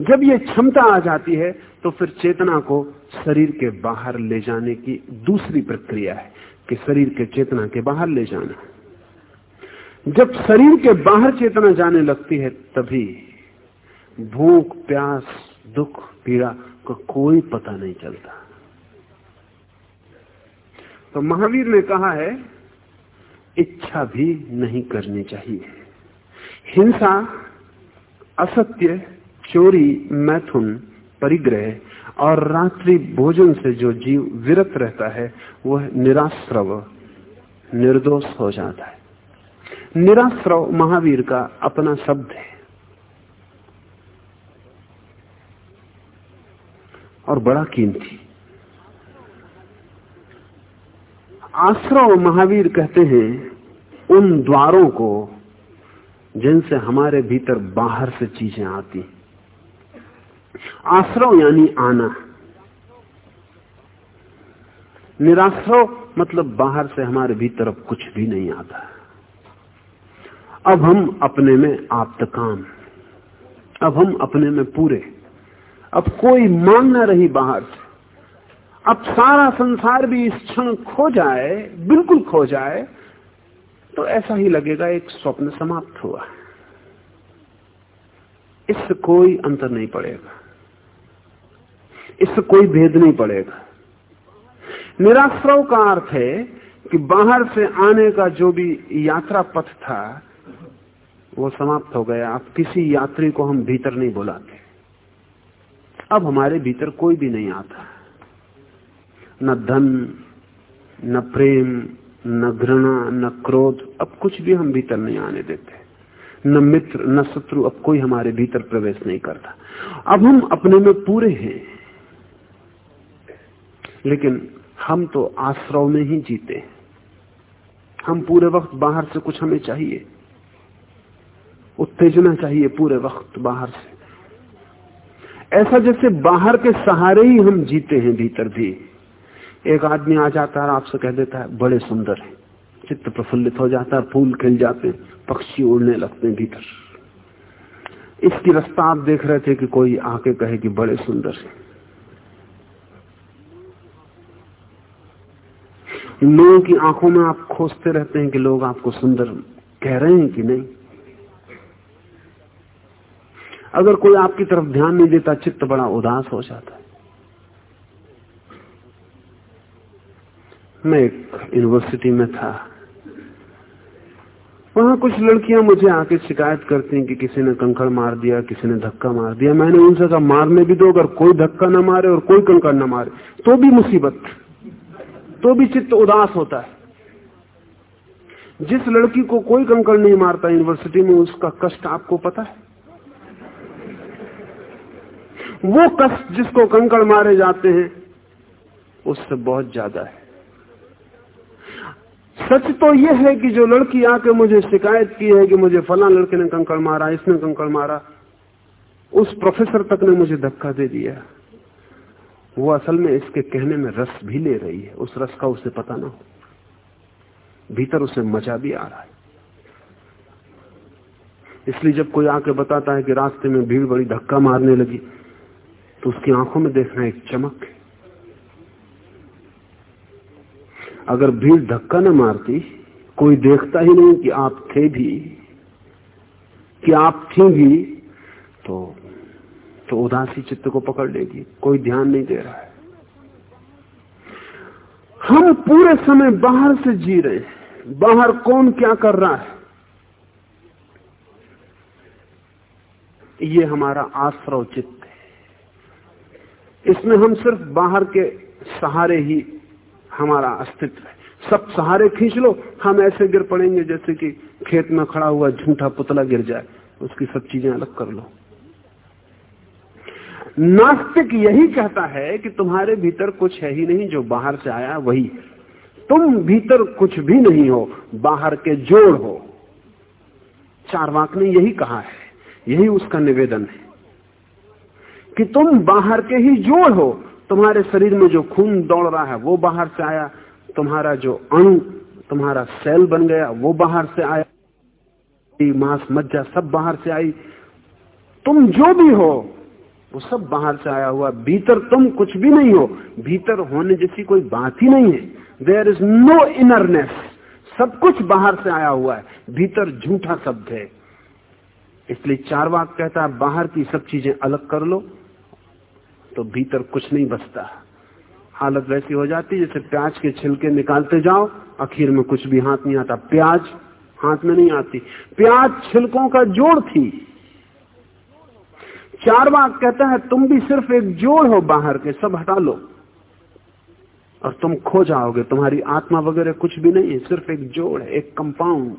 B: जब ये क्षमता आ जाती है तो फिर चेतना को शरीर के बाहर ले जाने की दूसरी प्रक्रिया है, कि शरीर के चेतना के बाहर ले जाना। जब शरीर के बाहर चेतना जाने लगती है, तभी भूख, प्यास, दुख, पीड़ा का कोई पता नहीं चलता। तो महावीर ने कहा है, इच्छा भी नहीं करनी चाहिए। हिंसा, असत्य, चोरी, मैथुन, परिग्रह और रात्रि भोजन से जो जीव विरत रहता है, वह निराश्रव, निर्दोष हो जाता है। निराश्रव महावीर का अपना शब्द है। और बड़ा कीमती। आश्रव महावीर कहते हैं, उन द्वारों को जिनसे हमारे भीतर बाहर से चीज़ें आती। आश्रव यानी आना। निराश्रव मतलब बाहर से हमारे भीतर अब कुछ भी नहीं आता। अब हम अपने में आप काम अब हम अपने में पूरे। अब कोई मांग ना रही बाहर। से अब सारा संसार भी इस क्षण खो जाए, बिल्कुल खो जाए तो ऐसा ही लगेगा एक स्वप्न समाप्त हुआ। इससे कोई अंतर नहीं पड़ेगा। इससे कोई भेद नहीं पड़ेगा। निराश्रव का अर्थ है कि बाहर से आने का जो भी यात्रा पथ था, वो समाप्त हो गया। अब किसी यात्री को हम भीतर नहीं बुलाते। अब हमारे भीतर कोई भी नहीं आता। न धन, न प्रेम, न घृणा, न क्रोध, अब कुछ भी हम भीतर नहीं आने देते। न मित्र, न शत्रु, अब कोई हमारे भीतर प्रवेश नहीं करता। अब हम अपने में पूरे हैं, लेकिन हम तो आश्रव में ही जीते हैं। हम पूरे वक्त बाहर से कुछ हमें चाहिए। उत्तेजना चाहिए पूरे वक्त बाहर से। ऐसा जैसे बाहर के सहारे ही हम जीते हैं भीतर भी। एक आदमी आ जाता है आपसे कह देता है, बड़े सुंदर है। चित्त प्रफुल्लित हो जाता है, फूल खिल जाते हैं, पक्षी उड़ने लगते हैं भीतर। इसकी रास्ता आप देख रहे थे कि कोई आके कहे कि बड़े सुंदर है। लोगों की आँखों में आप खोजते रहते हैं कि लोग आपको सुंदर कह रहे हैं कि नहीं। अगर कोई आपकी तरफ़ ध्यान नहीं देता, चित्त बड़ा उदास हो जाता है। मैं एक यूनिवर्सिटी में था। वहाँ कुछ लड़कियाँ मुझे आके शिकायत करती हैं कि किसी ने कंकड़ मार दिया, किसी ने धक्का मार दिया। मैंने उनसे कहा, मारने भी दो, अगर कोई धक्का ना मारे और कोई कंकड़ ना मारे तो भी मुसीबत तो भी चित्त उदास होता है। जिस लड़की को कोई कंकड़ नहीं मारता यूनिवर्सिटी में, उसका कष्ट आपको पता है। वो कष्ट जिसको कंकड़ मारे जाते हैं, उससे बहुत ज़्यादा है। सच तो यह है कि जो लड़की आके मुझे शिकायत की है कि मुझे फला लड़के ने कंकड़ मारा, इसने कंकड़ मारा, उस प्रोफेसर तक ने मुझे धक्का दे दिया। वो असल में इसके कहने में रस भी ले रही है। उस रस का उसे पता ना हो। भीतर उसे मज़ा भी आ रहा है। इसलिए जब कोई आके बताता है कि रास्ते में भीड़ बड़ी धक्का मारने लगी तो उसकी आँखों में देखना एक चमक है। अगर भीड़ धक्का न मारती, कोई देखता ही नहीं कि आप थे भी, कि आप थी भी तो तो उदासी चित्त को पकड़ लेगी। कोई ध्यान नहीं दे रहा है। हम पूरे समय बाहर से जी रहे हैं। बाहर कौन क्या कर रहा है? ये हमारा आश्रव चित्त इसमें हम सिर्फ़ बाहर के सहारे ही हमारा अस्तित्व है। सब सहारे खींच लो, हम ऐसे गिर पड़ेंगे जैसे कि खेत में खड़ा हुआ झूठा पुतला गिर जाए, उसकी सब चीज़ें अलग कर लो। नास्तिक यही कहता है कि तुम्हारे भीतर कुछ है ही नहीं जो बाहर से आया, वही। तुम भीतर कुछ भी नहीं हो, बाहर के जोड़ हो। चारवाक ने यही कहा है, यही उसका निवेदन है। कि तुम बाहर के ही जोड़ हो। तुम्हारे शरीर में जो खून दौड़ रहा है, वो बाहर से आया। तुम्हारा जो अणु, तुम्हारा सेल बन गया, वो बाहर से आया। मांस, मज्जा सब बाहर से आई। तुम जो भी हो, वो सब बाहर से आया हुआ। भीतर तुम कुछ भी नहीं हो। भीतर होने जैसी कोई बात ही नहीं है। देयर इज़ नो इनरनेस सब कुछ बाहर से आया हुआ है। भीतर झूठा शब्द है। इसलिए चार वाक कहता है, बाहर की सब चीज़ें अलग कर लो। तो भीतर कुछ नहीं बचता हालत वैसी हो जाती जैसे प्याज के छिलके निकालते जाओ, आखिर में कुछ भी हाथ नहीं आता। प्याज हाथ में नहीं आती। प्याज छिलकों का जोड़ थी। चार बात कहता है, तुम भी सिर्फ़ एक जोड़ हो बाहर के, सब हटा लो। और तुम खो जाओगे, तुम्हारी आत्मा वगैरह कुछ भी नहीं है, सिर्फ़ एक जोड़ है, एक कंपाउंड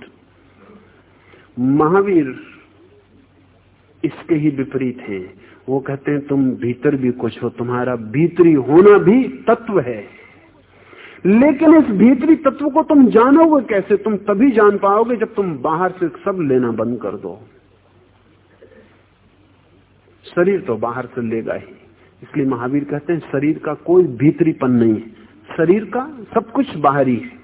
B: महावीर इसके ही विपरीत है। वो कहते हैं, तुम भीतर भी कुछ हो, तुम्हारा भीतरी होना भी तत्व है। लेकिन इस भीतरी तत्व को तुम जानोगे कैसे? तुम तभी जान पाओगे जब तुम बाहर से सब लेना बंद कर दो। शरीर तो बाहर से लेगा ही इसलिए महावीर कहते हैं, शरीर का कोई भीतरीपन नहीं है। शरीर का सब कुछ बाहरी है।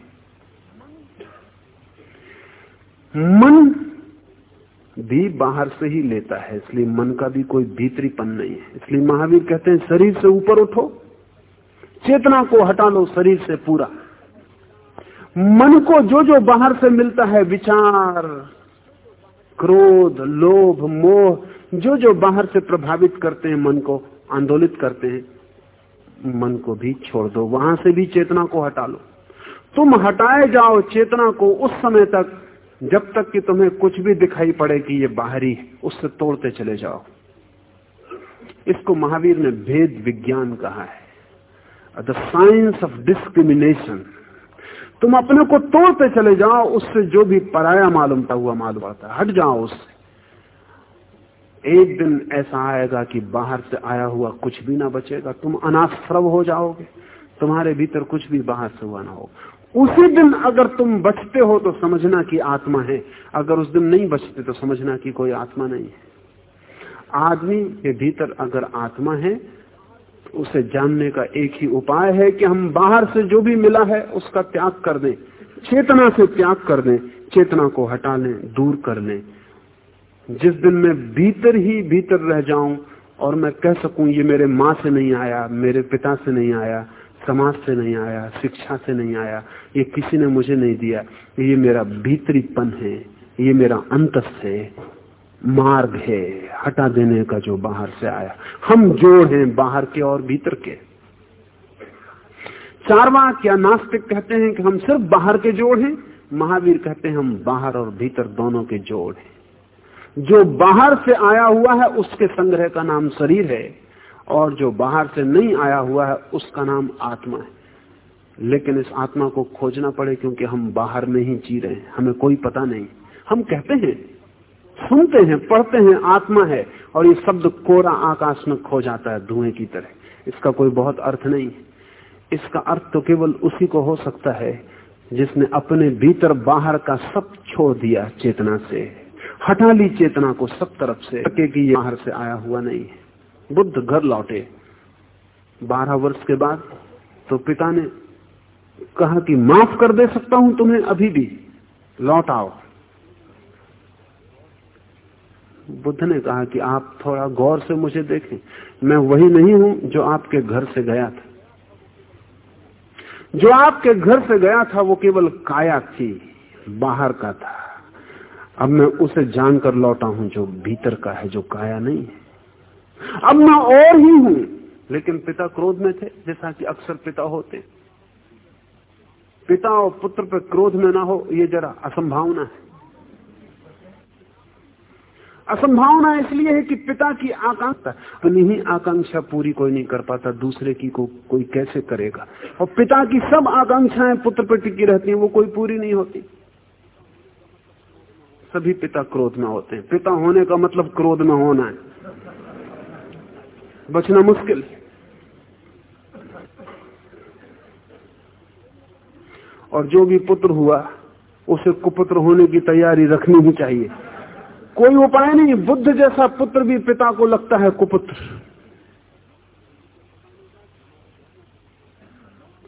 B: मन भी बाहर से ही लेता है, इसलिए मन का भी कोई भीतरीपन नहीं है। इसलिए महावीर कहते हैं, शरीर से ऊपर उठो, चेतना को हटा लो, शरीर से पूरा। मन को जो जो बाहर से मिलता है, विचार, क्रोध, लोभ, मोह जो जो बाहर से प्रभावित करते हैं, मन को आंदोलित करते हैं, मन को भी छोड़ दो, वहाँ से भी चेतना को हटा लो। तुम हटाए जाओ, चेतना को उस समय तक जब तक कि तुम्हें कुछ भी दिखाई पड़े कि ये बाहरी उससे तोड़ते चले जाओ। इसको महावीर ने भेद विज्ञान कहा है। द साइंस ऑफ़ डिस्क्रिमिनेशन तुम अपने को तोड़ते चले जाओ, उससे जो भी पराया मालूम था, हुआ मालूम आता हट जाओ उससे। एक दिन ऐसा आएगा कि बाहर से आया हुआ कुछ भी ना बचेगा। तुम अनाश्रव हो जाओगे। तुम्हारे भीतर कुछ भी बाहर से हुआ ना हो। उसी दिन अगर तुम बचते हो तो समझना कि आत्मा है। अगर उस दिन नहीं बचते तो समझना कि कोई आत्मा नहीं है। आदमी के भीतर अगर आत्मा है तो उसे जानने का एक ही उपाय है कि हम बाहर से जो भी मिला है, उसका त्याग कर दें। चेतना से त्याग कर दें। चेतना को हटा लें, दूर कर लें। जिस दिन मैं भीतर ही भीतर रह जाऊँ और मैं कह सकूँ, ये मेरे माँ से नहीं आया, मेरे पिता से नहीं आया समाज से नहीं आया, शिक्षा से नहीं आया, ये किसी ने मुझे नहीं दिया। ये मेरा भीतरीपन है, ये मेरा अंतस है, मार्ग है, हटा देने का जो बाहर से आया। हम जोड़ हैं बाहर के और भीतर के। चारवाक या नास्तिक कहते हैं कि हम सिर्फ़ बाहर के जोड़ हैं, महावीर कहते हैं हम बाहर और भीतर दोनों के जोड़ हैं। जो बाहर से आया हुआ है, उसके संग्रह का नाम शरीर है। और जो बाहर से नहीं आया हुआ है, उसका नाम आत्मा है। लेकिन इस आत्मा को खोजना पड़े क्योंकि हम बाहर में ही जी रहे हैं। हमें कोई पता नहीं। हम कहते हैं, सुनते हैं, पढ़ते हैं, आत्मा है, और ये शब्द कोरा आकाश में खो जाता है धुएँ की तरह। इसका कोई बहुत अर्थ नहीं इसका अर्थ तो केवल उसी को हो सकता है, जिसने अपने भीतर बाहर का सब छोड़ दिया चेतना से। हटा ली चेतना को सब तरफ़ से। कि ये बाहर से आया हुआ नहीं है। बुद्ध घर लौटे। बारह वर्ष के बाद तो पिता ने कहा कि माफ़ कर दे सकता हूँ तुम्हें अभी भी। लौट आओ। बुद्ध ने कहा कि आप थोड़ा गौर से मुझे देखें। मैं वही नहीं हूँ जो आपके घर से गया था। जो आपके घर से गया था, वो केवल काया थी, बाहर का था। अब मैं उसे जानकर लौटा हूँ जो भीतर का है, जो काया नहीं है। अब मैं और ही हूँ। लेकिन पिता क्रोध में थे, जैसा कि अक्सर पिता होते। पिता और पुत्र पर क्रोध में ना हो, ये जरा असंभावना है। असंभावना इसलिए है कि पिता की आकांक्षा अपनी ही आकांक्षा पूरी कोई नहीं कर पाता, दूसरे की को, कोई कैसे करेगा? और पिता की सब आकांक्षाएँ पुत्र पर टिकी रहती हैं, वो कोई पूरी नहीं होती। सभी पिता क्रोध में होते हैं। पिता होने का मतलब क्रोध में होना है। बचना मुश्किल। है और जो भी पुत्र हुआ, उसे कुपुत्र होने की तैयारी रखनी ही चाहिए। कोई उपाय नहीं, बुद्ध जैसा पुत्र भी पिता को लगता है कुपुत्र।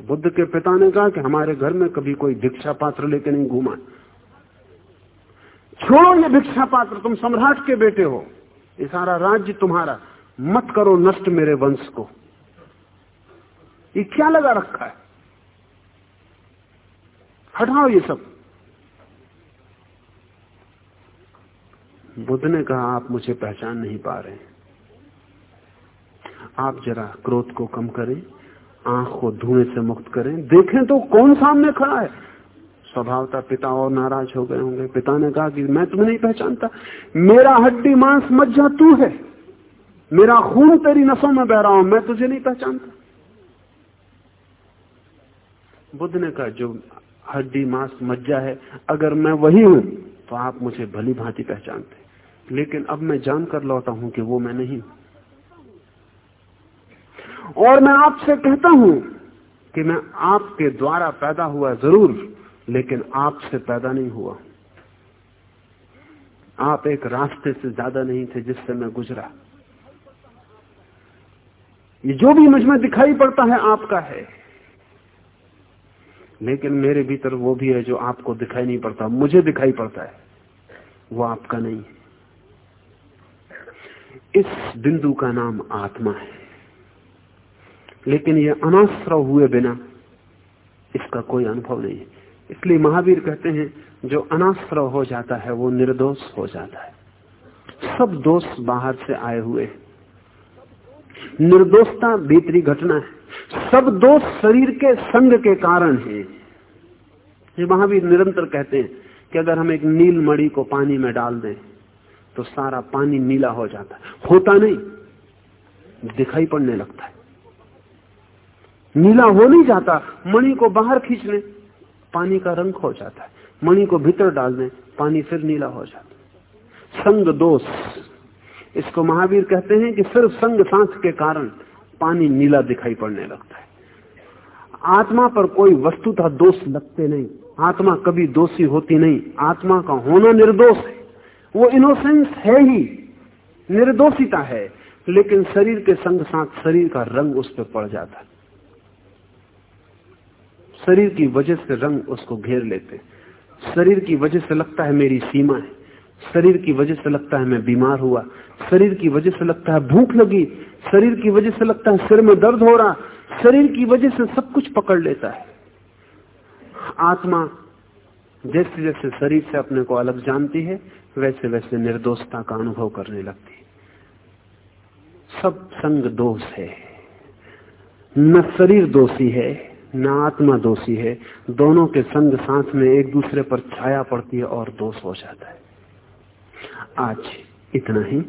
B: बुद्ध के पिता ने कहा कि हमारे घर में कभी कोई भिक्षा पात्र लेके नहीं घूमा। छोड़ो ये भिक्षा पात्र, तुम सम्राट के बेटे हो। ये सारा राज्य तुम्हारा। मत करो नष्ट मेरे वंश को। ये क्या लगा रखा है? हटाओ ये सब। बुद्ध ने कहा, आप मुझे पहचान नहीं पा रहे आप जरा क्रोध को कम करें, आँख को धुएँ से मुक्त करें। देखें तो कौन सामने खड़ा है? स्वभावता पिता और नाराज़ हो गए होंगे। पिता ने कहा कि मैं तुम्हें नहीं पहचानता। मेरा हड्डी मांस मज्जा तू है। मेरा खून तेरी नसों में बह रहा हूँ, मैं तुझे नहीं पहचानता। बुद्ध ने कहा, जो हड्डी, मांस, मज्जा है, अगर मैं वही हूँ तो आप मुझे भली भांति पहचानते। लेकिन अब मैं जानकर लौटा हूँ कि वो मैं नहीं और मैं आपसे कहता हूँ कि मैं आपके द्वारा पैदा हुआ ज़रूर, लेकिन आपसे पैदा नहीं हुआ। आप एक रास्ते से ज़्यादा नहीं थे जिससे मैं गुजरा। जो भी मुझमें दिखाई पड़ता है आपका है। लेकिन मेरे भीतर वो भी है जो आपको दिखाई नहीं पड़ता, मुझे दिखाई पड़ता है। वो आपका नहीं है। इस बिंदु का नाम आत्मा है। लेकिन ये अनाश्रव हुए बिना इसका कोई अनुभव नहीं है। इसलिए महावीर कहते हैं, जो अनाश्रव हो जाता है, वो निर्दोष हो जाता है। सब दोष बाहर से आए हुए निर्दोषता भीतरी घटना है। सब दोष शरीर के संग के कारण है। ये महावीर निरंतर कहते हैं कि अगर हम एक नील मणि को पानी में डाल दें तो सारा पानी नीला हो जाता है। होता नहीं, दिखाई पड़ने लगता है। नीला हो नहीं जाता, मणि को बाहर खींच लें, पानी का रंग हो जाता है। मणि को भीतर डाल दें, पानी फिर नीला हो जाता है। संग दोष इसको महावीर कहते हैं कि सिर्फ़ संग सांस के कारण पानी नीला दिखाई पड़ने लगता है। आत्मा पर कोई वस्तुतः दोष लगते नहीं। आत्मा कभी दोषी होती नहीं। आत्मा का होना निर्दोष है। वो इनोसेंस है ही। निर्दोषिता है। लेकिन शरीर के संग साथ शरीर का रंग उस पर पड़ जाता है। शरीर की वजह से रंग उसको घेर लेते शरीर की वजह से लगता है मेरी सीमा है। शरीर की वजह से लगता है मैं बीमार हुआ, शरीर की वजह से लगता है भूख लगी, शरीर की वजह से लगता है सिर में दर्द हो रहा, शरीर की वजह से सब कुछ पकड़ लेता है। आत्मा जैसे जैसे शरीर से अपने को अलग जानती है, वैसे वैसे निर्दोषता का अनुभव करने लगती है। सब संग दोष है। न शरीर दोषी है, न आत्मा दोषी है। दोनों के संग सांस में एक दूसरे पर छाया पड़ती है और दोष हो जाता है। आज इतना ही।